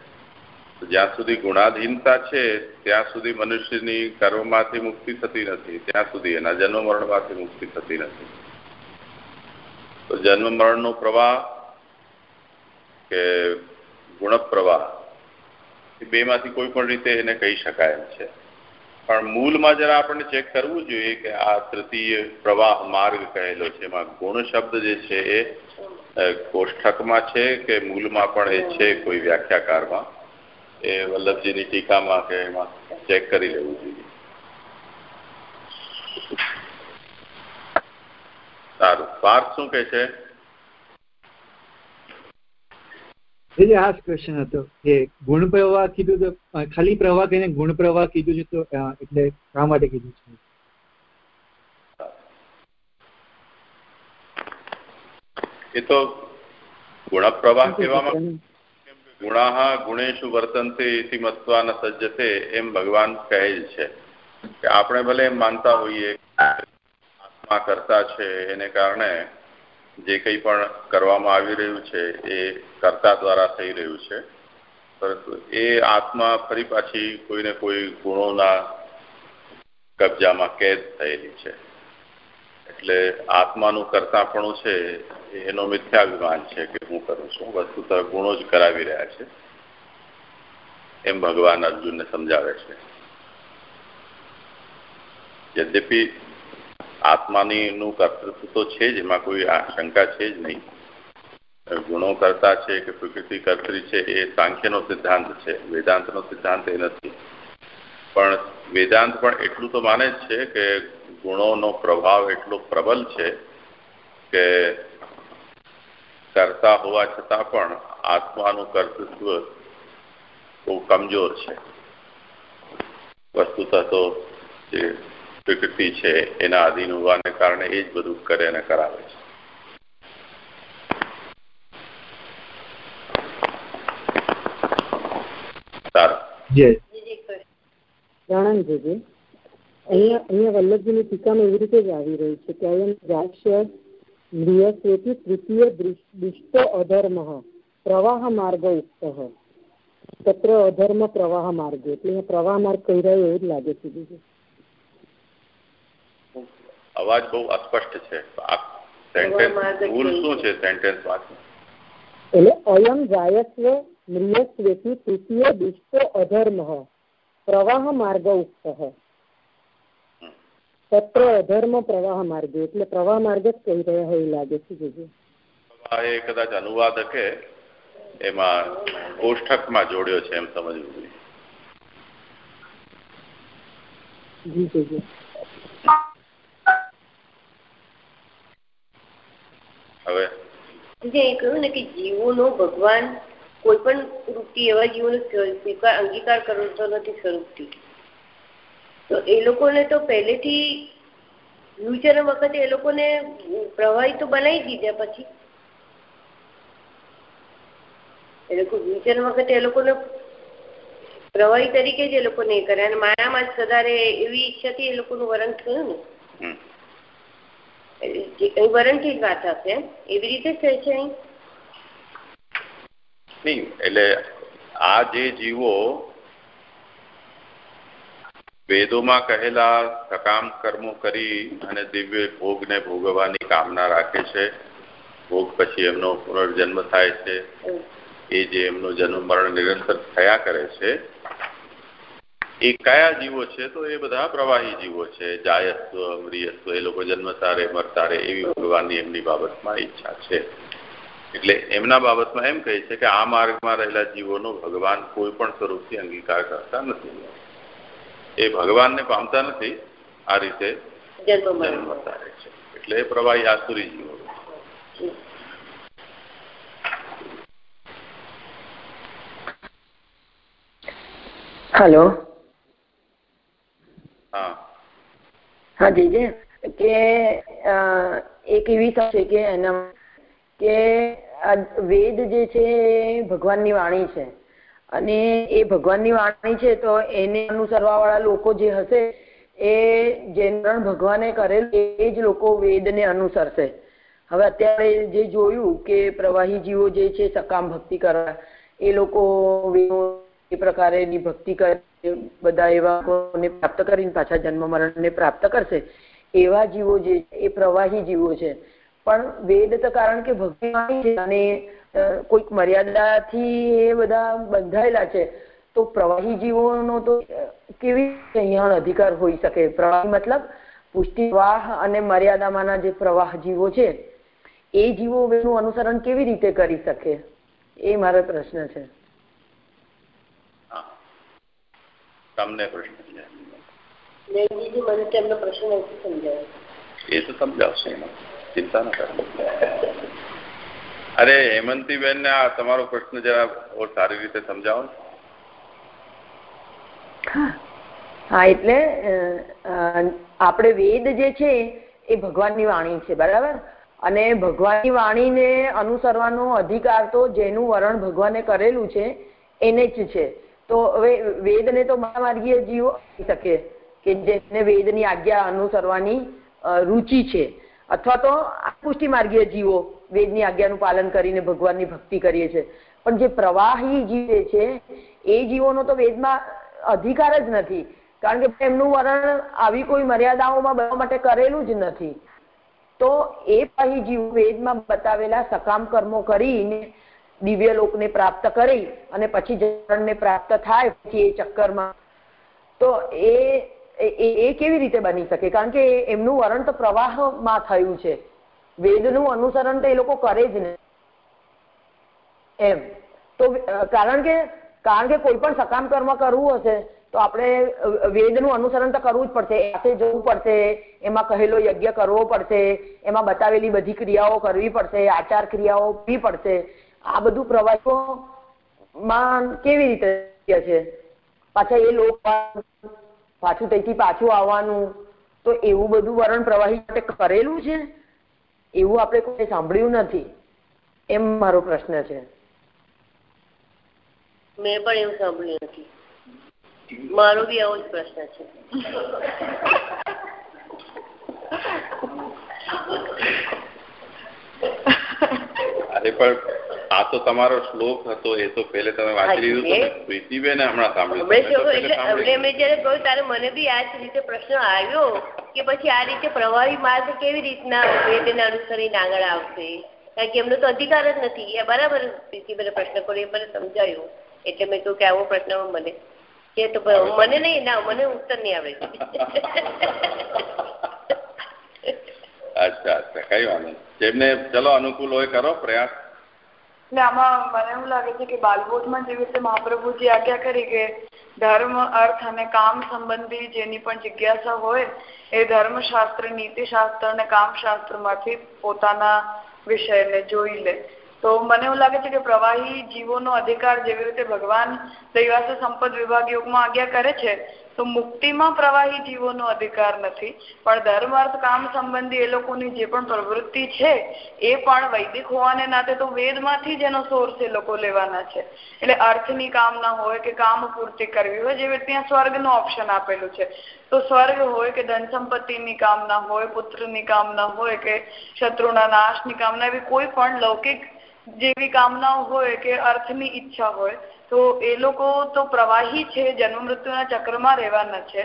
જ્યાં સુધી ગુણાધીનતા છે, ત્યાં સુધી મનુષ્યની કર્મમાંથી મુક્તિ થતી નથી. ત્યાં સુધી એના જન્મ મરણમાંથી મુક્તિ થતી નથી. તો જન્મ મરણનો પ્રવાહ કે ગુણ પ્રવાહ એ બેમાંથી કોઈ પણ રીતે એને કહી શકાય એમ છે. પણ મૂળમાં જરા આપણને ચેક કરવું જોઈએ કે આ તૃતીય પ્રવાહ માર્ગ કહેલો છે. એમાં ગુણ શબ્દ જે છે એ કોષ્ઠકમાં છે કે મૂળમાં પણ એ છે કોઈ વ્યાખ્યાકારમાં? એ વલ્લભજીની ટીકામાં કે એમાં ચેક કરી લેવું જોઈએ. સારું. પાર્થ શું કે છે? એ આ ક્વેશ્ચન હતો કે ગુણ પ્રવાહ કીધું તો ખાલી પ્રવાહ કહીને ગુણ પ્રવાહ કીધું છે તો એટલે શા માટે કીધું છે? એ તો ગુણ પ્રવાહ કહેવામાં ગુણા ગુણેશુ વર્તનતે ઇતિ મત્વા ન સજ્જતે એમ ભગવાન કહેલ છે. કે આપણે ભલે એમ માનતા હોઈએ આત્મા કરતા છે, એને કારણે જે કંઈ પણ કરવામાં આવી રહ્યું છે એ કર્તા દ્વારા થઈ રહ્યું છે. પરંતુ એ આત્મા ફરી પાછી કોઈને કોઈ ગુણોના કબજામાં કેદ થયેલી છે. એટલે આત્માનું કરતાપણું છે એનો મિથ્યાભિમાન છે કે હું કરું છું. વસ્તુતઃ ગુણો જ કરાવી રહ્યા છે. એમ ભગવાન અર્જુનને સમજાવે છે. યદ્યપી આત્માની નું કર્તૃત્વ તો છે જ, એમાં કોઈ શંકા છે જ નહીં. ગુણો કરતા છે કે પ્રકૃતિ કર્તરી છે, એ સાંખ્યનો સિદ્ધાંત છે. વેદાંતનો સિદ્ધાંત એ નથી. પણ વેદાંત પણ એટલું તો માને જ છે કે ગુણોનો પ્રભાવ એટલો પ્રબલ છે કે કરતા હોવા છતાં પણ આત્માનું કર્તૃત્વ બહુ કમજોર છે. વસ્તુતઃ તો જે પ્રકૃતિ છે એના આધીન હોવાને કારણે એ જ બધું કરે અને કરાવે છે. અહીંયા અહીંયા વલ્લભજીની ટીકામાં એવી રીતે જ આવી રહી છે કે જાક્ષ્ય મ્રિયસ્વેથી તૃતીય દુષ્ટો અધર્મ પ્રવાહ માર્ગ ઉક્ત તત્ર અધર્મ પ્રવાહ માર્ગ એટલે પ્રવાહ માર્ગ કહી રહ્યો એવું જ લાગે છે બીજું અવાજ બહુ અસ્પષ્ટ છે સેન્ટેન્સ ભૂલ શું છે સેન્ટેન્સ વાંચો એટલે અયમ જાયસ્વ મ્રિયસ્વેથી તૃતીય દુષ્ટો અધર્મ પ્રવાહ માર્ગ ઉક્ત તત્ર અધર્મ પ્રવાહ માર્ગે એટલે પ્રવાહ માર્ગ જ કહી રહ્યા હોય લાગે છે જોજો. એ કદાચ અનુવાદકે એમાં કોષ્ઠકમાં જોડ્યો છે એમ સમજવું જોઈએ. હવે? કહ્યું ને કે જીવોનો ભગવાન કોઈ પણ વૃત્તિ એવા જીવોનો સ્વીકાર અંગીકાર કરતો નથી સ્વરૂપથી. તો એ લોકોને તો પહેલેથી ફ્યુચર વખતે એ લોકોને પ્રવાહી તો બનાવી દીધા પછી. એ લોકો ફ્યુચર વખતે એ લોકોને પ્રવાહી તરીકે જ એ લોકોને એ કરે અને માયામાં જ સદારે એવી ઈચ્છાથી એ લોકોનું વરણ થયું ને. કઈ વરણથી જ વાત હશે એવી રીતે જ છે અહીં. નહીં એટલે આ જે જીવો વેદોમાં કહેલા સકામ કર્મો કરી અને દિવ્ય ભોગને ભોગવવાની કામના રાખે છે. ભોગ પછી એમનો પુનર્જન્મ થાય છે. એ જે એમનો જન્મ મરણ નિરંતર થયા કરે છે. એ કયા જીવો છે તો એ બધા પ્રવાહી જીવો છે. જાયસ્વ મ્રિયસ્વ એ લોકો જન્મતા રે મરતા રે એવી ભગવાનની એમની બાબતમાં ઈચ્છા છે. એટલે એમના બાબતમાં એમ કહે છે કે આ માર્ગમાં રહેલા જીવોનો ભગવાન કોઈ પણ સ્વરૂપથી અંગીકાર કરતા નથી. એ ભગવાનને પામતા નથી આ રીતે જન્મતા રહે છે. એટલે એ પ્રવાહી આસુરી જીવો હેલો. હા. હા જીજે કે એક એવી છે કે એના કે વેદ જે છે ભગવાનની વાણી છે. અને એ ભગવાનની વાણી છે, તો એને અનુસરવા વાળા લોકો જે હશે, એ જેનું ભગવાને કરેલ એ જ લોકો વેદને અનુસરશે. હવે અત્યારે જે જોયું કે પ્રવાહી જીવો જે છે, સકામ ભક્તિ કરવા, એ લોકો એ પ્રકારેની ભક્તિ કરે, બધા એવા પ્રાપ્ત કરીને પાછા જન્મ મરણને પ્રાપ્ત કરશે, એવા જીવો જે એ પ્રવાહી જીવો છે. પણ વેદ તો કારણ કે ભક્તિ અને કોઈક મર્યાદાથી એ બધા બંધાયેલા છે તો પ્રવાહી જીવોનો તો કેવી અહીંયા અધિકાર હોઈ શકે? પ્રવાહી મતલબ પુષ્ટિવાહ અને મર્યાદામાંના જે પ્રવાહ જીવો છે એ જીવો એનું અનુસરણ કેવી રીતે કરી શકે? એ મારો પ્રશ્ન છે. તમને પ્રશ્ન છે. મને તેમનો પ્રશ્ન નથી સમજાયો. એ તો સમજાવશે એમાં. ચિંતા ના કરો. અરે હેમંતીબેન ને આ તમારો પ્રશ્ન જરા સારી રીતે સમજાવો હા. એટલે આપણે વેદ જે છે એ ભગવાનની વાણી છે, બરાબર? અને ભગવાનની વાણીને અનુસરવાનો અધિકાર તો જેનું વરણ ભગવાને કરેલું છે, એને જ છે. તો હવે વેદને તો મહામાર્ગીય જીવો આપી શકે કે જેને વેદની આજ્ઞા અનુસરવાની રુચિ છે. અથવા તો પુષ્ટિ માર્ગીય જીવો વેદની આજ્ઞાનું પાલન કરીને ભગવાનની ભક્તિ કરીએ છીએ. પણ જે પ્રવાહી જીવે છે, એ જીવોનો તો વેદમાં અધિકાર જ નથી. કારણ કે એમનું વર્ણન આવી કોઈ મર્યાદાઓમાં બનવા માટે કરેલું જ નથી. તો એ પાહી જીવ વેદમાં બતાવેલા સકામ કર્મો કરીને દિવ્ય લોકને પ્રાપ્ત કરી અને પછી જળને પ્રાપ્ત થાય, પછી એ ચક્કરમાં. તો એ એ કેવી રીતે બની શકે? કારણ કે એમનું વરણ તો પ્રવાહમાં થયું છે. વેદનું અનુસરણ તો એ લોકો કરે જ નહીં એમ. તો કારણ કે કારણ કે કોઈ પણ સકામ કર્મ કરવું હશે, તો આપણે વેદનું અનુસરણ તો કરવું જ પડશે. સાથે જવું પડશે, એમાં કહેલો યજ્ઞ કરવો પડશે, એમાં બતાવેલી બધી ક્રિયાઓ કરવી પડશે, આચાર ક્રિયાઓ પી પડશે. આ બધું પ્રવાસો માં કેવી રીતે છે? પાછા એ લોક પાછું ત્યાંથી પાછું આવવાનું. તો એવું બધું વરણ પ્રવાહી માટે કરેલું છે? એવું આપણે કોઈ સાંભળ્યું નથી. એમ મારો પ્રશ્ન છે. મેં પણ એવું સાંભળ્યું નથી. મારો બી આવો જ પ્રશ્ન છે. અરે પણ આ તો તમારો શ્લોક હતો એ તો પહેલે તમે વાંચી લીધું તો પ્રીતિબેન હમણાં સાંભળ્યું મેં જયારે કહ્યું ત્યારે મને બી આ જ રીતે પ્રશ્ન આવ્યો કે પછી આ રીતે પ્રવાહી માર્ગ કેવી રીતના વેદને અનુસરીને આગળ આવશે? કારણ કે એમનો તો અધિકાર જ નથી. એ બરાબર પ્રીતિબેન પ્રશ્ન કર્યો એ મને સમજાયું. એટલે મેં કહ્યું કે આવો પ્રશ્ન મને. કે તો મને નહીં ના મને ઉત્તર નહીં આવે. અચ્છા અચ્છા કઈ વાંધો જેમને ચલો અનુકૂળ હોય કરો પ્રયાસ. એટલે આમાં મને એવું લાગે છે કે બાલબોધમાં જેવી રીતે મહાપ્રભુજી આજ્ઞા કરી કે ધર્મ, અર્થ અને કામ સંબંધી જેની પણ જિજ્ઞાસા હોય, એ ધર્મશાસ્ત્ર, નીતિશાસ્ત્ર અને કામશાસ્ત્રમાંથી પોતાના વિષયને જોઈ લે. તો મને એવું લાગે છે કે પ્રવાહી જીવોનો અધિકાર જેવી રીતે ભગવાન દૈવાસ સંપદ વિભાગ યોગમાં આજ્ઞા કરે છે તો મુક્તિમાં પ્રવાહી જીવોનો અધિકાર નથી. પણ ધર્મ અર્થ કામ સંબંધી એ લોકોની જે પણ પ્રવૃત્તિ છે, એ પણ વૈદિક હોવાને નાતે તો વેદમાંથી જ એનો સોર્સ એ લોકો લેવાના છે. એટલે અર્થની કામના હોય કે કામ પૂર્તિ કરવી હોય જેવી ત્યાં સ્વર્ગનું ઓપ્શન આપેલું છે. તો સ્વર્ગ હોય કે ધન સંપત્તિની કામના હોય, પુત્રની કામના હોય કે શત્રુના નાશની કામના એવી કોઈ પણ લૌકિક જેવી કામનાઓ હોય કે અર્થની ઈચ્છા હોય તો એ લોકો તો પ્રવાહી છે જન્મ મૃત્યુના ચક્રમાં રહેવાના છે.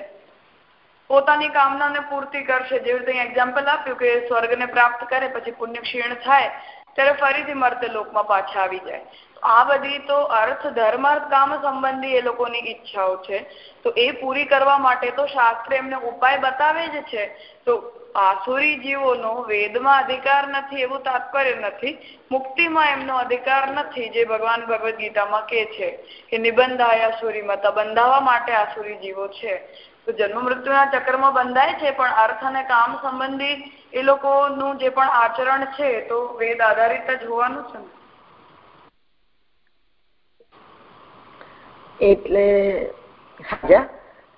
પોતાની કામનાને પૂર્તિ કરશે. જેવી રીતે એક્ઝામ્પલ આપ્યું કે સ્વર્ગને પ્રાપ્ત કરે, પછી પુણ્ય ક્ષીણ થાય, ત્યારે ફરીથી મર્ત્ય લોકમાં પાછા આવી જાય. આ બધી તો અર્થ, ધર્મ અર્થ કામ સંબંધી એ લોકોની ઈચ્છાઓ છે. તો એ પૂરી કરવા માટે તો શાસ્ત્ર એમને ઉપાય બતાવે જ છે. તો આસુરી જીવોનો વેદમાં અધિકાર નથી એવું તાત્પર્ય નથી, મુક્તિમાં એમનો અધિકાર નથી જે ભગવાન ભગવદ્ ગીતામાં કે છે કે નિબંધાય આસુરી મતા બંધાવવા માટે આસુરી જીવો છે. તો જન્મ મૃત્યુના ચક્રમાં બંધાય છે, પણ અર્થ અને કામ સંબંધી એ લોકોનું જે પણ આચરણ છે તો વેદ આધારિત જ હોવાનું છે એટલે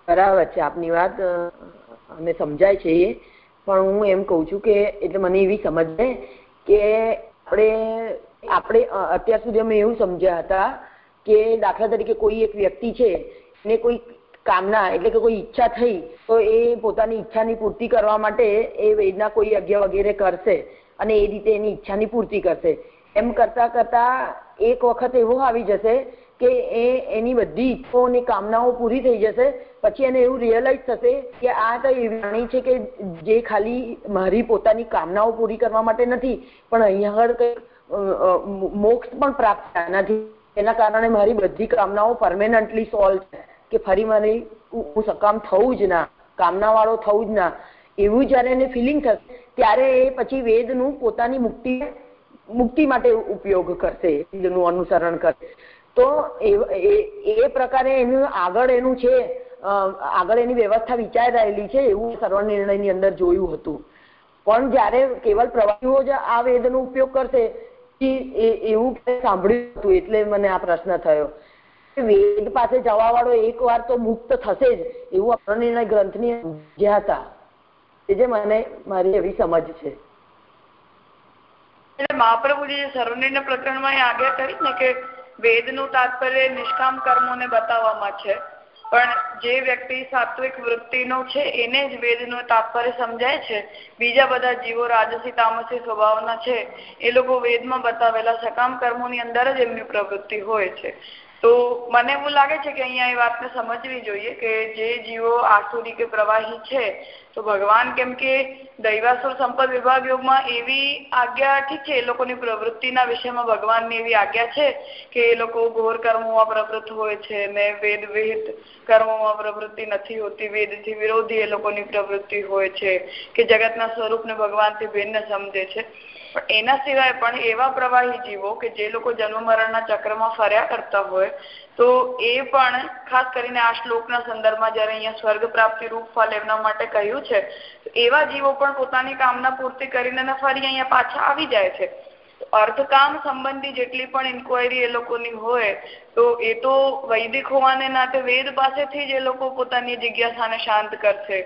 બરાબર છે, આપની વાત અમે સમજાય છે એ પણ હું એમ કઉ છું કે એટલે મને એવી સમજ ને કે આપણે આપણે અત્યાર સુધી અમે એવું સમજ્યા હતા કે દાખલા તરીકે કોઈ એક વ્યક્તિ છે ને કોઈ કામના એટલે કે કોઈ ઈચ્છા થઈ, તો એ પોતાની ઈચ્છાની પૂર્તિ કરવા માટે એ વેદના કોઈ યજ્ઞ વગેરે કરશે અને એ રીતે એની ઈચ્છાની પૂર્તિ કરશે. એમ કરતા કરતા એક વખત એવો આવી જશે કે એ એની બધી ઈચ્છાઓની કામનાઓ પૂરી થઈ જશે, પછી એને એવું રિયલાઇઝ થશે કે આ તો એવી વાણી છે કે જે ખાલી મારી પોતાની કામનાઓ પૂરી કરવા માટે નથી, પણ અહીંયા આગળ કંઈક મોક્ષ પણ પ્રાપ્ત નથી. એના કારણે મારી બધી કામનાઓ પરમેનન્ટલી સોલ્વ છે, કે ફરી મારી હું સકામ થવું જ ના કામના વાળો થવું જ ના. એવું જ્યારે એને ફિલિંગ થશે, ત્યારે એ પછી વેદનું પોતાની મુક્તિ મુક્તિ માટે ઉપયોગ કરશે, વેદનું અનુસરણ કરશે. તો એ પ્રકારે એનું આગળ એનું છે આગળ એની વ્યવસ્થા વિચારાયેલી છે એવું સર્વ નિર્ણયની અંદર જોયું હતું. પણ જયારે કેવલ પ્રવાસીઓ જ આ વેદનો ઉપયોગ કરશે એવું સાંભળ્યું હતું એટલે મને આ પ્રશ્ન થયો. વેદ પાસે જવા વાળો એક વાર તો મુક્ત થશે જ, એવું અપ્રનિર્ણય ગ્રંથની હતા, એ જે મને, મારી એવી સમજ છે. એટલે મહાપ્રભુજી સર્વનિર્ણય પ્રકરણમાં આજ્ઞા કરી ને કે વેદનું તાત્પર્ય નિષ્કામ કર્મોને બતાવવામાં છે. પણ જે વ્યક્તિ સાત્વિક વૃત્તિનો છે, એને જ વેદનું તાત્પર્ય સમજાય છે. બીજા બધા જીવો રાજસી, તામસી સ્વભાવના છે. એ લોકો વેદમાં બતાવેલા સકામ કર્મોની અંદર જ એમની પ્રવૃત્તિ હોય છે. તો મને એવું લાગે છે કે અહીંયા એ વાતને સમજવી જોઈએ કે જે જીવો આસુરી કે પ્રવાહી છે તો ભગવાન કેમ કે દૈવાસુર સંપદ વિભાગ યોગમાં એવી આજ્ઞા ઠીક છે, એ લોકોની પ્રવૃત્તિના વિષયમાં ભગવાનની એવી આજ્ઞા છે કે એ લોકો ઘોર કર્મોમાં પ્રવૃત્ત હોય છે ને વેદ વિહિત કર્મોમાં પ્રવૃત્તિ નથી હોતી, વેદથી વિરોધી એ લોકોની પ્રવૃત્તિ હોય છે કે જગતના સ્વરૂપને ભગવાનથી ભિન્ન સમજે છે. એના સિવાય પણ એવા પ્રવાહી જીવો કે જે લોકો જન્મ મરણના ચક્રમાં ફર્યા કરતા હોય તો એ પણ ખાસ કરીને આ શ્લોકના સંદર્ભમાં જ્યારે અહીંયા સ્વર્ગ પ્રાપ્તિ રૂપ ફળ એમના માટે કહ્યું છે એવા જીવો પણ પોતાની કામના પૂર્તિ કરીને ફરી અહીંયા પાછા આવી જાય છે. અર્થકામ સંબંધી જેટલી પણ ઇન્કવાયરી એ લોકોની હોય, તો એ તો વૈદિક હોવાને નાતે વેદ પાસેથી જ એ લોકો પોતાની જિજ્ઞાસાને શાંત કરશે.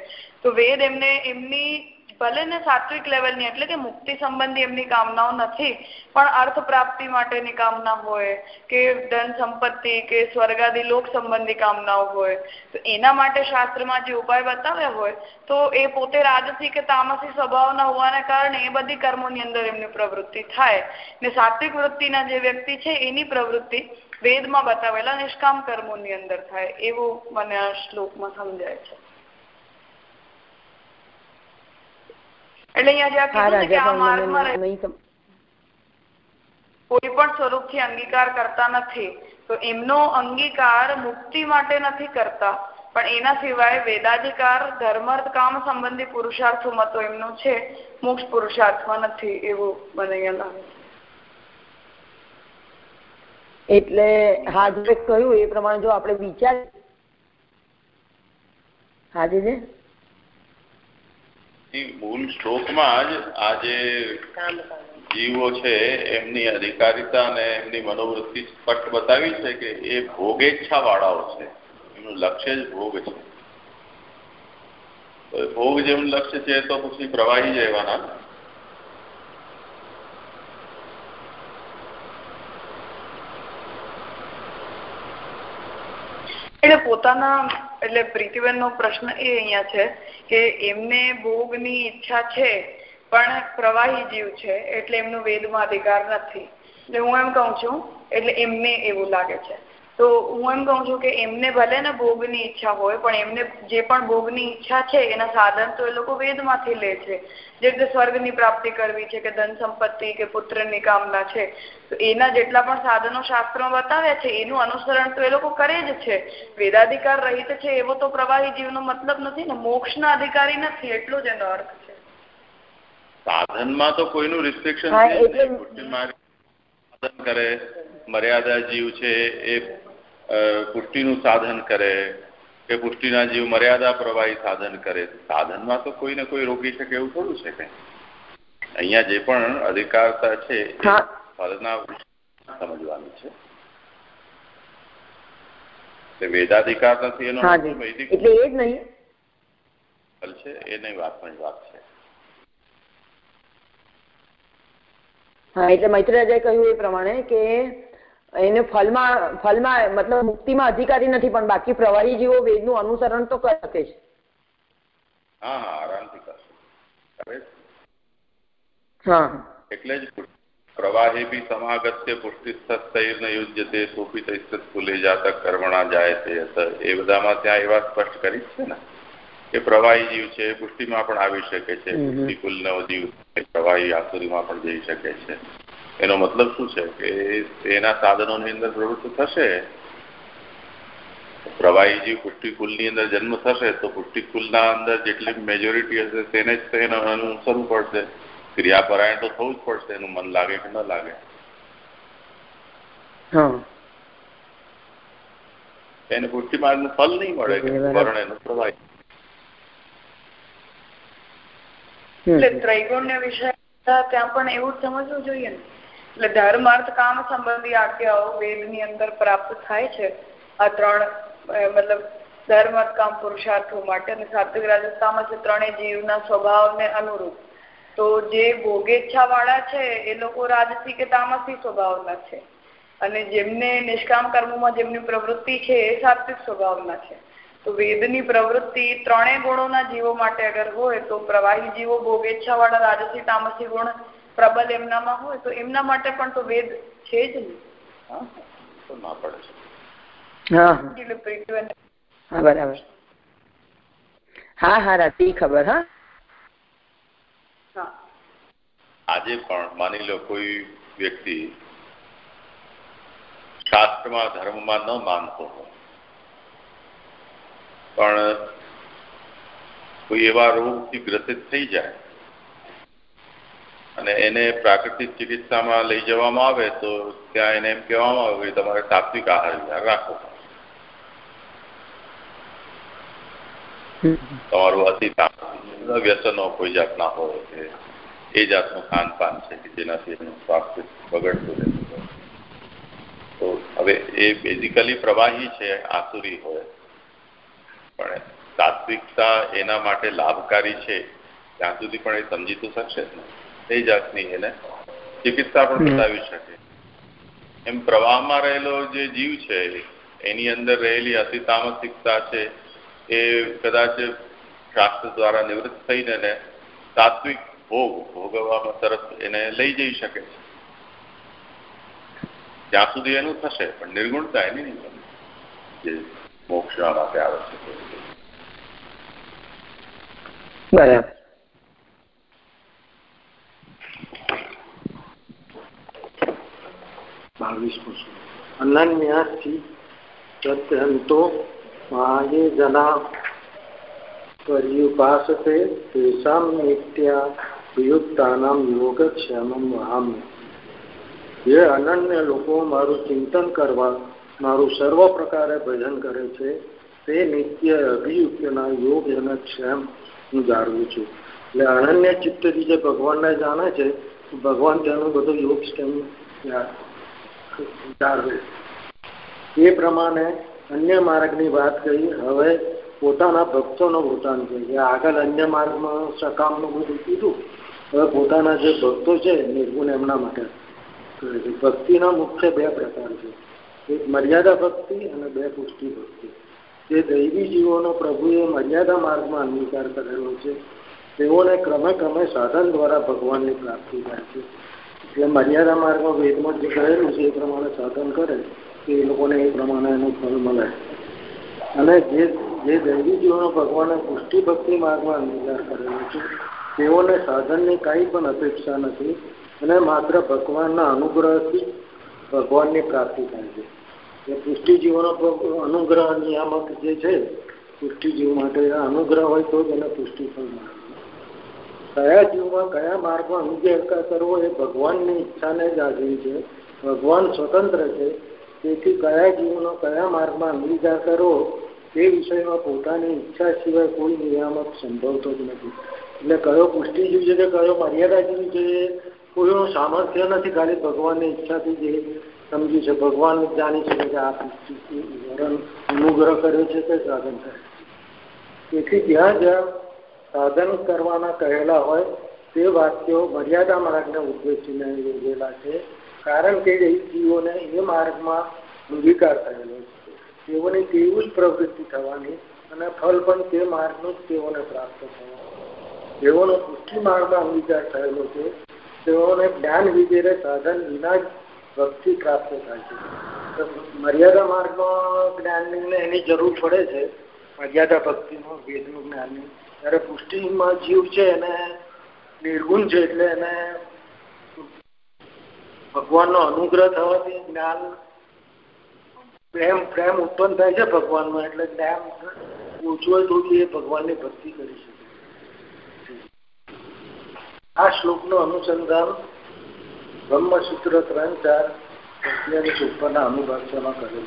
તો વેદ એમને એમની ભલે ને સાત્વિક લેવલની એટલે કે મુક્તિ સંબંધી એમની કામનાઓ નથી, પણ અર્થ પ્રાપ્તિ માટેની કામના હોય, કે ધન સંપત્તિ, કે સ્વર્ગાદી લોક સંબંધી કામનાઓ હોય, તો એના માટે શાસ્ત્રમાં જે ઉપાય બતાવ્યા હોય, તો એ પોતે રાજસી કે તામસી સ્વભાવના હોવાના કારણે એ બધી કર્મોની અંદર એમની પ્રવૃત્તિ થાય. ને સાત્વિક વૃત્તિના જે વ્યક્તિ છે, એની પ્રવૃત્તિ વેદમાં બતાવેલા નિષ્કામ કર્મોની અંદર થાય. એવું મને આ શ્લોકમાં સમજાય છે. એટલે અહીંયા જે આ માર્ગમાં કોઈ પણ સ્વરૂપથી અંગીકાર કરતા નથી. તો એમનો અંગીકાર મુક્તિ માટે નથી કરતા. પણ એના સિવાય વેદાધિકાર ધર્માર્થ કામ સંબંધી પુરુષાર્થોમાં તો એમનો છે. મોક્ષ પુરુષાર્થમાં નથી એવું મને અહીંયા લાગે. એટલે હાજરે કહ્યું એ પ્રમાણે જો આપણે વિચાર હાજી મૂળ શ્લોકમાં જ આ જે જીવો છે, એમની અધિકારીતા અને એમની મનોવૃત્તિ સ્પષ્ટ બતાવી છે કે એ ભોગેચ્છા વાળાઓ છે. એમનું લક્ષ્ય જ ભોગ છે. ભોગ જેવું લક્ષ્ય છે, તો પછી પ્રવાહી જવાના એટલે પોતાના, એટલે પ્રીતિબેન નો પ્રશ્ન એ અહીંયા છે કે એમને ભોગની ઈચ્છા છે, પણ પ્રવાહી જીવ છે, એટલે એમનું વેદમાં અધિકાર નથી. એટલે હું એમ કહું છું, એટલે એમને એવું લાગે છે. તો હું એમ કહું છું કે એમને ભલે ને ભોગની ઈચ્છા હોય પણ એમને જે પણ ભોગની ઈચ્છા છે એના સાધન તો એ લોકો વેદમાંથી લે છે. જે રીતે સ્વર્ગની પ્રાપ્તિ કરવી છે કે ધન સંપત્તિ કે પુત્રની કામના છે તો એના જેટલા પણ સાધનો શાસ્ત્રમાં બતાવ્યા છે એનું અનુસરણ તો એ લોકો કરે જ છે. વેદાધિકાર રહિત છે એવો તો પ્રવાહી જીવનો મતલબ નથી ને મોક્ષના અધિકારી નથી એટલો જ એનો અર્થ છે. સાધનમાં તો કોઈનું રિસ્ટ્રિક્શન કરે મર્યાદા જીવ છે એ પુષ્ટિનું સાધન કરે કે પુષ્ટિના જીવ મર્યાદા પ્રવાહી સાધન કરે. સાધનમાં તો કોઈને કોઈ રોકી શકે એવું થોડું છે કઈ? અહીંયા જે પણ અધિકારતા છે ફળના સમજવાનું છે. વેદાધિકાર નથી એનો વૈદિક એટલે એ જ નહીં. છે એ નહીં વાતમાં વાત છે. હા એટલે મૈત્રેય કહ્યું એ પ્રમાણે કે એને ફલમાં ફલમાં મતલબ મુક્તિમાં અધિકારી નથી પણ બાકી પ્રવાહી જીવો વેદનું અનુસરણ તો કરી શકે છે. હા એટલે જ પ્રવાહે બી સમાગત્ય પુષ્ટિસ્થૈર્ન યુજ્યતે જાતક કર્મણા જાય તે એ બધામાં ત્યાં એવા સ્પષ્ટ કરી છે ને? કે પ્રવાહી જીવ છે પુષ્ટિમાં પણ આવી શકે છે. પુષ્ટિ કુલનો જીવ પ્રવાહી આસુરીમાં પણ જઈ શકે છે. એનો મતલબ શું છે? કે એના સાધનોની અંદર પ્રવૃત્તિ થશે પ્રવાહી જીવ પુષ્ટિકુલની અંદર જન્મ થશે તો પુષ્ટિકુલના અંદર જેટલી મેજોરિટી હશે તેને જ તેને અનુસરવું પડશે ક્રિયાપરાયણ તો થવું જ પડશે એનું મન લાગે કે ન લાગે. એને પુષ્ટિ માર્ગનું ફલ નહીં મળે કે વર્ણ એનું પ્રવાહી. એટલે ત્રૈગુણ્ય વિષય ત્યાં પણ એવું જ સમજવું જોઈએ ને? એટલે ધર્મ અર્થ કામ સંબંધી આજ્ઞાઓ વેદની અંદર પ્રાપ્ત થાય છે. આ ત્રણ મતલબ ધર્મ અર્થ કામ પુરુષાર્થો માટે અને સાત્વિક રાજસ્થાનમાં છે ત્રણેય જીવના સ્વભાવને અનુરૂપ. તો જે ભોગેચ્છા વાળા છે, એ લોકો રાજસી કે તામસી સ્વભાવના છે. અને જેમને નિષ્કામ કર્મોમાં જેમની પ્રવૃત્તિ છે, એ સાત્વિક સ્વભાવના છે. તો વેદની પ્રવૃત્તિ ત્રણેય ગુણોના જીવો માટે અગર હોય, તો પ્રવાહી જીવો ભોગેચ્છા વાળા રાજસી, તામસી ગુણ પ્રબલ એમનામાં હોય તો એમના માટે પણ તો વેદ છે જ ને. હા? બરાબર. હા હા રાતી ખબર હા. આજે પણ માની લો કોઈ વ્યક્તિ શાસ્ત્રમાં ધર્મમાં ન માનતો હોય. પણ કોઈ એવા રોગથી ગ્રસિત થઈ જાય અને એને પ્રાકૃતિક ચિકિત્સામાં લઈ જવામાં આવે તો ત્યાં એને એમ કહેવામાં આવે તમારે સાત્વિક આહાર વિહાર રાખવો તમારું અતિ વ્યસનો કોઈ જાતના હોય કે એ જાતનું ખાનપાન છે કે જેનાથી એનું સ્વાસ્થ્ય બગડતું રહેતું તો હવે એ બેઝિકલી પ્રવાહી છે આસુરી હોય. પણ સાત્વિકતા એના માટે લાભકારી છે. ત્યાં સુધી પણ એ સમજી તો શકશે જ નહીં એ જાતની એને ચિકિત્સા પણ બતાવી શકે. એમ પ્રવાહમાં રહેલો જે જીવ છે એની અંદર રહેલી અતિતામસિકતા છે એ કદાચ શાસ્ત્ર દ્વારા નિવૃત્ત થઈને સાત્વિક ભોગ ભોગવવામાં તરફ એને લઈ જઈ શકે છે. ત્યાં સુધી એનું થશે પણ નિર્ગુણતા એની નહીં જે મોક્ષ માટે આવશ્યક બરાબર. બાવીસમું અનન્યાથી પ્રત્યંતો માયે જના. પર્યુપાસતે તેષામ નિત્યા વિયુક્તાનામ યોગક્ષેમમ વહામ્ય જે અનન્ય લોકો મારું ચિંતન કરવા, મારું સર્વ પ્રકારે ભજન કરે છે, તે નિત્ય અભિયુક્તના યોગ અને ક્ષેમ હું જાળવું છું. એટલે અનન્ય ચિત્તથી જે ભગવાનને જાણે છે ભગવાન તેનું બધું યોગ ક્ષેમ એ પ્રમાણે અન્ય માર્ગની વાત કરી, હવે પોતાના ભક્તોનો વૃત્તાંત છે આગળ અન્ય માર્ગમાં સકામનું બધું કીધું, હવે પોતાના જે ભક્તો છે, નિર્ગુણ એમના માટે ભક્તિના મુખ્ય બે પ્રકાર છે. એક મર્યાદા ભક્તિ અને બે પુષ્ટિ ભક્તિ. જે દૈવી જીવોનો પ્રભુએ મર્યાદા માર્ગમાં અંગીકાર કરેલો છે, તેઓને ક્રમે ક્રમે સાધન દ્વારા ભગવાનની પ્રાપ્તિ થાય છે. એટલે મર્યાદા માર્ગમાં વેદમાં જે કહેલું છે એ પ્રમાણે સાધન કરે એ લોકોને એ પ્રમાણે એનું ફળ મળે. અને જે જે દૈવી જીવનો ભગવાને પુષ્ટિ ભક્તિ માર્ગમાં અંગીકાર કરેલો છે, તેઓને સાધનની કાંઈ પણ અપેક્ષા નથી, અને માત્ર ભગવાનના અનુગ્રહથી ભગવાનની પ્રાપ્તિ થાય છે. એ પુષ્ટિજીવોનો અનુગ્રહ નિયામક જે છે, પુષ્ટિજીવ માટે અનુગ્રહ હોય તો જ એને પુષ્ટિ ફળ મળે. કયા જીવમાં કયા માર્ગમાં અંગીકાર કરવો એ ભગવાનની ઈચ્છાને જ આધીન છે. ભગવાન સ્વતંત્ર છે. તેથી કયા જીવનો કયા માર્ગમાં અંગીકાર કરવો તે વિષયમાં પોતાની ઈચ્છા સિવાય કોઈ નિયામક સંભવતો જ નથી. એટલે કયો પુષ્ટિજીવ છે કે કયો મર્યાદાજીવ છે કોઈનું સામર્થ્ય નથી. ખાલી ભગવાનની ઈચ્છાથી જે સમજી છે. ભગવાન જાણી શકે કે આ વરણ અનુગ્રહ કર્યો છે તે સાધન થાય તેથી જ્યાં જ્યાં સાધન કરવાના કહેલા હોય તે વાક્યો મર્યાદા માર્ગને ઉદ્દેશીને યોજેલા છે. કારણ કે એ જીવોને એ માર્ગમાં અંગીકાર થયેલો છે. તેઓની તેવી જ પ્રવૃત્તિ થવાની અને ફળ પણ તે માર્ગનું જ તેઓને પ્રાપ્ત થવાનું. તેઓનો પુષ્ટિ માર્ગમાં અંગીકાર થયેલો છે. તેઓને જ્ઞાન વિગેરે સાધન વિના જ ભક્તિ પ્રાપ્ત થાય છે. મર્યાદા માર્ગમાં જ્ઞાનની એની જરૂર પડે છે. મર્યાદા ભક્તિનું વેદનું જ્ઞાનની ત્યારે પુષ્ટિમાં જીવ છે એને, નિર્ગુણ છે એટલે એને ભગવાનનો અનુગ્રહ થવાથી જ્ઞાન, પ્રેમ પ્રેમ ઉત્પન્ન થાય છે ભગવાનમાં એટલે જ્ઞાન ઓછું હોય તો એ ભગવાનની ભક્તિ કરી શકે. આ શ્લોકનું અનુસંધાન બ્રહ્મસૂત્ર ત્રણ ચાર ઉપરના અનુભાષ્યમાં કરેલું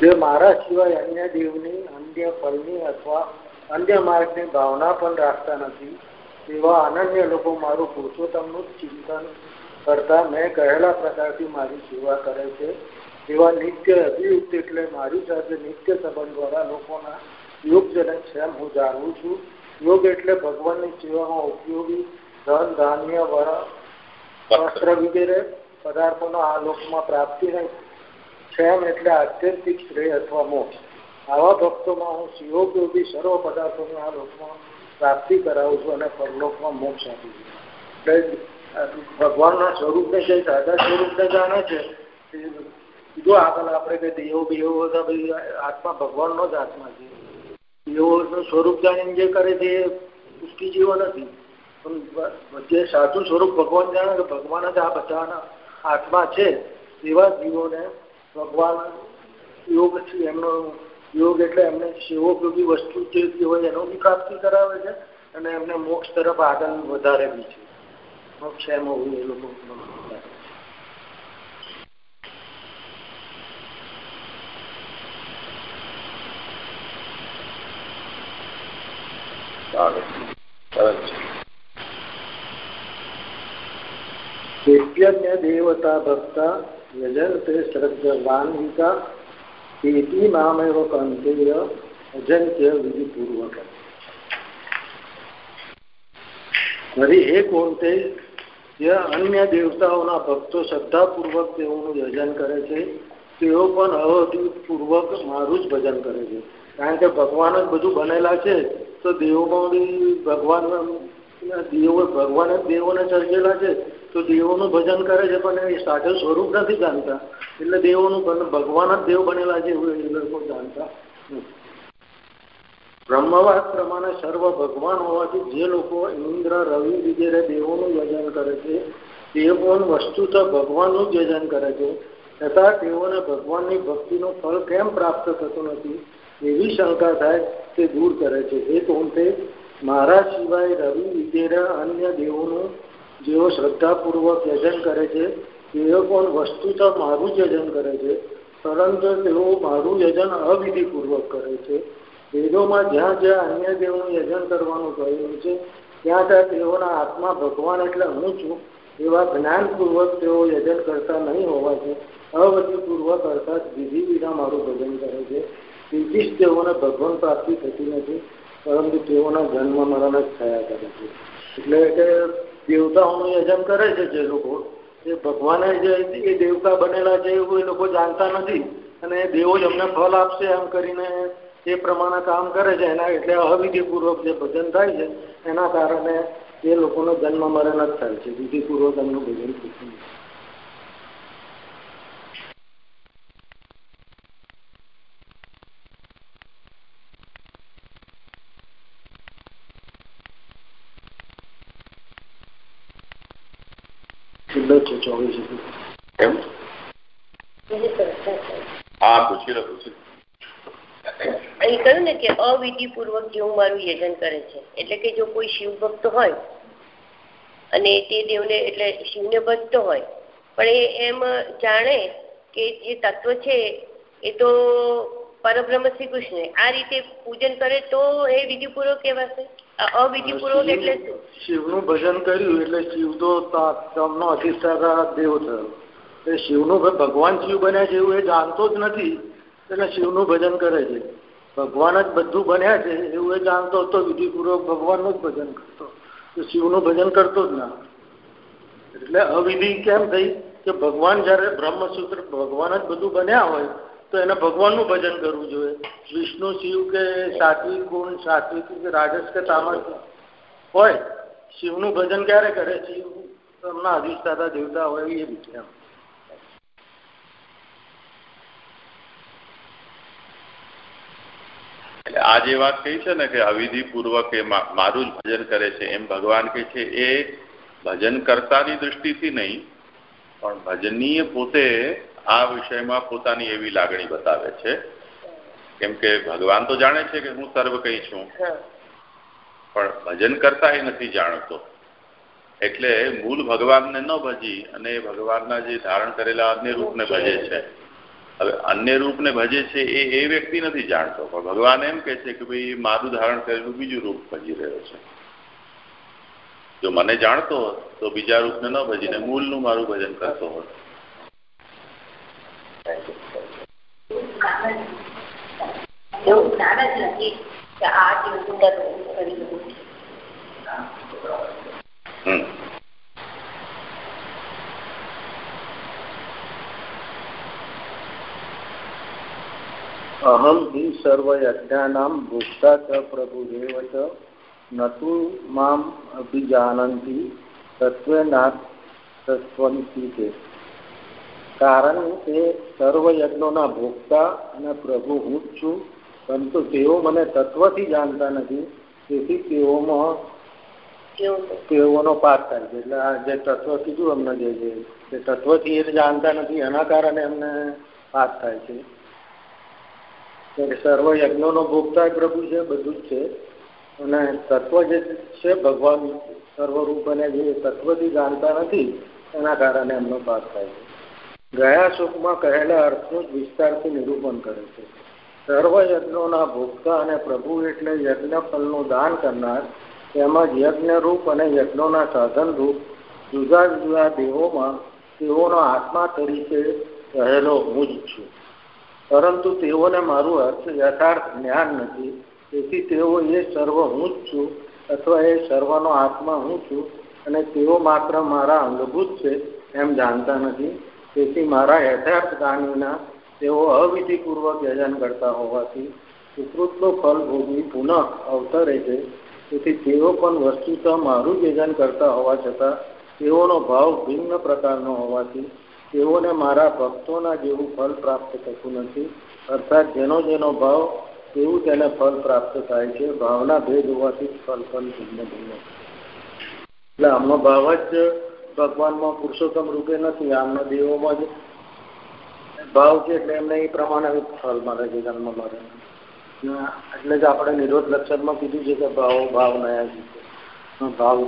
જે મારા સિવાય અન્ય દેવની, અન્ય ફળની અથવા અન્ય માર્ગની ભાવના પણ રાખતા નથી. તેવા અનન્ય લોકો મારું પુરુષોત્તમનું જ ચિંતન કરતા મેં કહેલા પ્રકારથી મારી સેવા કરે છે. એવા નિત્ય અભિયુક્ત એટલે મારી સાથે નિત્ય સંબંધ દ્વારા લોકોના યોગજનક છે હું જાણું છું. યોગ એટલે ભગવાનની સેવામાં ઉપયોગી ધન, ધાન્ય વસ્ત્ર વગેરે પદાર્થોના આ લોકમાં પ્રાપ્તિ નહીં. ક્ષેમ એટલે આત્યંતિક શ્રેય અથવા મોક્ષ. આવા ભક્તોમાં હું શિવોપયોગી સર્વ પદાર્થોની આ લોકમાં પ્રાપ્તિ કરાવું છું અને પરલોકમાં મોક્ષ આપું છું. એટલે ભગવાનના સ્વરૂપને જે દાદા સ્વરૂપને જાણે છે જો આગળ આપણે કે દેવો બેવો બધા ભાઈ આત્મા ભગવાનનો જ આત્મા છે. દેવોનું સ્વરૂપ જાણીને જે કરે છે એ પુષ્ટિ જીવો નથી. પણ જે સાચું સ્વરૂપ ભગવાન જાણે કે ભગવાન જ આ બધાના આત્મા છે. એવા જીવોને ભગવાન યોગ છે, એમનો યોગ એટલે એમને સેવોપયોગી વસ્તુ જે હોય એનો બી પ્રાપ્તિ કરાવે છે અને એમને મોક્ષ તરફ આગળ વધારે બી છે. મોક્ષ એમ હોવું દેવતા ભક્તા યજંતે શ્રદ્ધવાન વિકા तेती नामेव कंतेय અજંત્ય વિધિપૂર્વક ફરી એ કોંતે જે અન્ય દેવતાઓના ભક્તો શ્રદ્ધાપૂર્વક તેઓનું યજન કરે છે તેઓ પણ અવધિપૂર્વક મારું જ ભજન કરે છે કારણ કે ભગવાન જ બધું બનેલા છે તો દેવોમાં બી ભગવાન દેવો ભગવાન જ દેવોને સર્જેલા છે તો દેવોનું ભજન કરે છે, પણ એ સાચું સ્વરૂપ નથી જાણતા. એટલે દેવોનું ભગવાન જ દેવ બનેલા છે એવું એ લોકો જાણતા બ્રહ્મવાદ પ્રમાણે સર્વ ભગવાન હોવાથી જે લોકો ઇન્દ્ર, રવિ વગેરે દેવોનું યજન કરે છે તેઓ પણ વસ્તુત ભગવાનનું જ યજન કરે છે. છતાં તેઓને ભગવાનની ભક્તિનું ફળ કેમ પ્રાપ્ત થતું નથી, એવી શંકા થાય, તે દૂર કરે છે. એ કોંતે મારા સિવાય રવિ વગેરે અન્ય દેવોનું જેઓ શ્રદ્ધાપૂર્વક યજન કરે છે, તેઓ પણ વસ્તુત મારું જ યજન કરે છે, પરંતુ તેઓ મારું યજન અવિધિપૂર્વક કરે છે. વેદોમાં જ્યાં જ્યાં અન્ય દેવોનું યજન કરવાનું કહ્યું છે, ત્યાં ત્યાં તેઓના આત્મા ભગવાન એટલે હું છું, એવા જ્ઞાનપૂર્વક તેઓ યજન કરતા નહીં હોવાથી અવધિપૂર્વક અર્થાત વિધિ વિના મારું ભજન કરે છે. તેથી જ તેઓને ભગવાન પ્રાપ્તિ થતી નથી, પરંતુ તેઓના જન્મ મરણ જ થયા કરે છે. એટલે કે દેવતાઓનું યજન કરે છે જે લોકો. એ ભગવાને જે એ દેવતા બનેલા છે એવું એ લોકો જાણતા નથી. અને દેવો જ અમને ફળ આપશે એમ કરીને એ પ્રમાણે કામ કરે છે. એના એટલે અવિધિપૂર્વક જે ભજન થાય છે, એના કારણે એ લોકોનો જન્મ મરણ જ થાય છે. વિધિપૂર્વક એમનું ભજન થતું નથી ચોવીસ એમ? હા પૂછી પૂછી અહીં કહ્યું ને કે અવિધિપૂર્વક જેવું મારું યજન કરે છે. એટલે કે જો કોઈ શિવ ભક્ત હોય અને તે દેવને એટલે શિવને ભજતો હોય પણ એ એમ જાણે કે જે તત્વ છે એ તો પરબ્રહ્મ શ્રી કૃષ્ણ આ રીતે પૂજન કરે તો એ વિધિપૂર્વક કહેવાશે? અવિધિપૂર્વક એટલે શું? શિવનું ભજન કર્યું એટલે શિવ તો તમનો અધિષ્ઠાતા દેવ થયો. શિવ શિવનું ભગવાન શિવ બન્યા છે એવું એ જાણતો જ નથી. એટલે શિવનું ભજન કરે છે. ભગવાન જ બધું બન્યા છે એવું એ જાણતો હતો. વિધિપૂર્વક ભગવાનનું જ ભજન કરતો. તો શિવનું ભજન કરતો જ ના. એટલે અવિધિ કેમ થઈ? કે ભગવાન જ્યારે બ્રહ્મસૂત્ર, ભગવાન જ બધું બન્યા હોય તો એને ભગવાનનું ભજન કરવું જોઈએ. વિષ્ણુ, શિવ કે સાત્વિક ગુણ સાત્વિક કે રાજસ કે તામસ હોય, શિવનું ભજન ક્યારે કરે? શિવ એમના અધિષ્ઠાતા, દેવતા હોય એ રીતે એટલે આ જે વાત કહી છે ને કે અવિધિ પૂર્વક એ મારું જ ભજન કરે છે, એમ ભગવાન કહે છે, એ ભજન કરતાની દ્રષ્ટિથી નહીં, પણ ભજનીય પોતે આ વિષયમાં પોતાની એવી લાગણી બતાવે છે. કેમ કે ભગવાન તો જાણે છે કે હું સર્વ કઈ છું. પણ ભજન કરતા એ નથી જાણતો. એટલે મૂળ ભગવાનને ન ભજી અને ભગવાનના જે ધારણ કરેલા અન્ય રૂપને ભજે છે. હવે અન્ય રૂપને ભજે છે એ એ વ્યક્તિ નથી જાણતો. પણ ભગવાન એમ કે છે કે ભાઈ મારું ધારણ કરેલું બીજું રૂપ ભજી રહ્યો છે. જો મને જાણતો હોત તો બીજા રૂપને ન ભજીને મૂળનું મારું ભજન કરતો હોત. એવું જ્ઞાન જ નથી કે આ જેવું કરી હમ અહમ હિ સર્વયજ્ઞાનામ ભોક્તા ચ પ્રભુદેવ ચ નતુ મામ અભિજાનંતી તત્વનાથ તત્વંતી તે કારણ કે સર્વયજ્ઞોના ભોગતા અને પ્રભુ હું જ છું પરંતુ તેઓ મને તત્વથી જાણતા નથી તેથી તેઓમાં તેઓનો પાઠ થાય છે. એટલે આ જે તત્વ કીધું અમને જે છે તે તત્વથી એ જાણતા નથી એના કારણે એમને પાઠ થાય છે. સર્વ યજ્ઞોનો ભોગતા પ્રભુ છે બધું જ છે. અને તત્વ જે છે ભગવાન સર્વરૂપ અને જે તત્વથી જાણતા નથી એના કારણે એમનો પાઠ થાય છે. ગયા સુખમાં કહેલા અર્થનું જ વિસ્તારથી નિરૂપણ કરે છે. સર્વ યજ્ઞોના ભોગતા અને પ્રભુ એટલે યજ્ઞ ફલનું દાન કરનાર, તેમજ યજ્ઞરૂપ અને યજ્ઞોના સાધનરૂપ જુદા જુદા દેહોમાં તેઓનો આત્મા તરીકે રહેલો હું જ છું. પરંતુ તેઓને મારું અર્થ યથાર્થ જ્ઞાન નથી. તેથી તેઓ એ સર્વ હું જ છું અથવા એ સર્વનો આત્મા હું છું અને તેઓ માત્ર મારા અંગભૂત છે એમ જાણતા નથી. તેથી મારા યથાર્થ જ્ઞાનીના તેઓ અવિધિપૂર્વક યજન કરતા હોવાથી સુકૃતનું ફળ ભોગવી પુનઃ અવતરે છે. તેથી તેઓ પણ વસ્તુતઃ મારું જ યજન કરતા હોવા છતાં તેઓનો ભાવ ભિન્ન પ્રકારનો હોવાથી તેઓને મારા ભક્તોના જેવું ફળ પ્રાપ્ત થતું નથી. અર્થાત જેનો જેનો ભાવ, તેવું તેને ફળ પ્રાપ્ત થાય છે. ભાવના ભેદ હોવાથી ફળ ફલ ભિન્ન ભિન્ન એટલે આમનો ભાવ જ ભગવાનમાં પુરુષોત્તમ રૂપે નથી, આમના દેવોમાં જ ભાવ છે એટલે એમને એ પ્રમાણે ફળ મળે છે જન્મ મળે. એટલે જ આપણે નિરોધ લક્ષણમાં કીધું છે કે ભાવ ભાવ નયા છે. ભાવ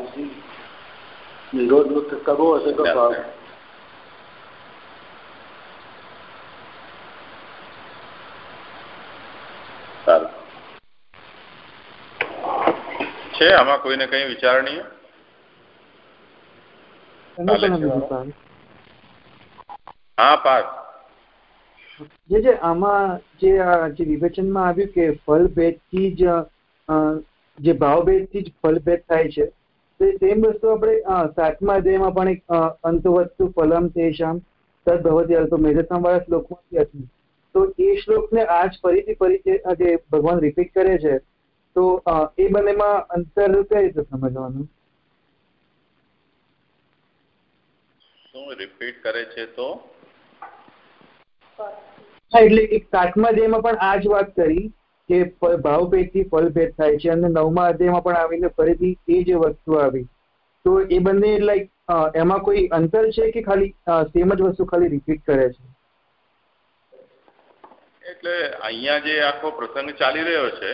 નિરોધ કરવો હશે તો ભાવ. છે આમાં કોઈને કઈ વિચારણીય? હા પાર્થ જે જે આમાં જે જે વિવેચનમાં આવ્યું કે જ જે ભાવ ભેદથી જ ફળ ભેદ થાય છે તો સેમ વસ્તુ આપણે સાતમા અધ્યાયમાં પણ એક અંતવસ્તુ ફલમ તેષામ તદભવતી અલ્પ મેઘસમ વાળા શ્લોકમાંથી હતું. તો એ શ્લોકને આજ ફરીથી ફરીથી જે ભગવાન રિપીટ કરે છે. તો એ બંનેમાં અંતર કઈ રીતે સમજવાનું? શું રિપીટ કરે છે તો? હા એટલે એક સાતમા અધ્યાયમાં પણ આ જ વાત કરી કે ભાવ ભેદથી ફળ ભેદ થાય છે અને નવમા અધ્યાયમાં પણ આવીને ફરીથી એ જ વસ્તુ આવી. તો એ બંને લાઈક એમાં કોઈ અંતર છે કે ખાલી સેમ જ વસ્તુ ખાલી રિપીટ કરે છે? એટલે અહીંયા જે આખો પ્રસંગ ચાલી રહ્યો છે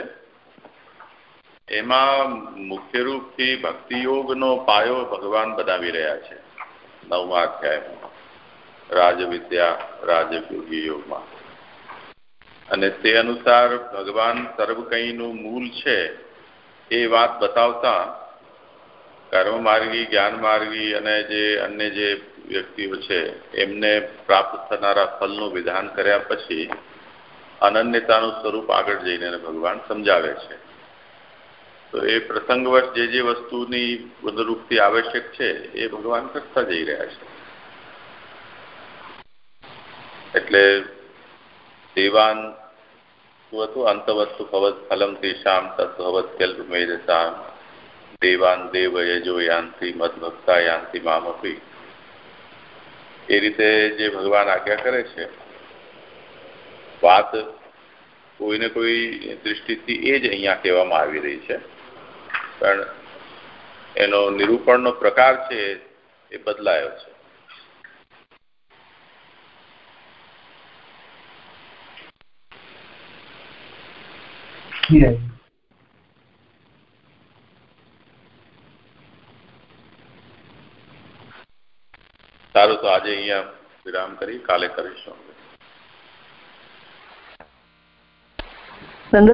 એમાં મુખ્ય રૂપથી ભક્તિ યોગનો પાયો ભગવાન બનાવી રહ્યા છે. નવમા અધ્યાયમાં રાજવિદ્યા રાજયોગી યોગમાં. અને તે અનુસાર ભગવાન સર્વ કંઈનું મૂળ છે એ વાત બતાવતા કર્મ માર્ગી જ્ઞાન માર્ગી અને જે અન્ય જે વ્યક્તિઓ છે, એમને પ્રાપ્ત થનારા ફલનું વિધાન કર્યા પછી અનન્યતાનું સ્વરૂપ આગળ જઈને ભગવાન સમજાવે છે. તો એ પ્રસંગવશ જે જે વસ્તુની બુદ્ધરૂપથી આવશ્યક છે, એ ભગવાન કરતા જઈ રહ્યા છે. એટલે દેવાન શું હતું અંતવસ્તુ ભવત ફલમ તેષામ તદ્ભવત કલ્પમેદસામ દેવાન દેવ યજો યાંતિ મદભક્તા યાંતિ મામપી. એ રીતે જે ભગવાન આજ્ઞા કરે છે, વાત કોઈને કોઈ દ્રષ્ટિથી એ જ અહીંયા કહેવામાં આવી રહી છે. પણ એનો નિરૂપણનો પ્રકાર છે એ બદલાયો છે. સારું તો આજે અહીંયા વિરામ કરી કાલે કરીશું.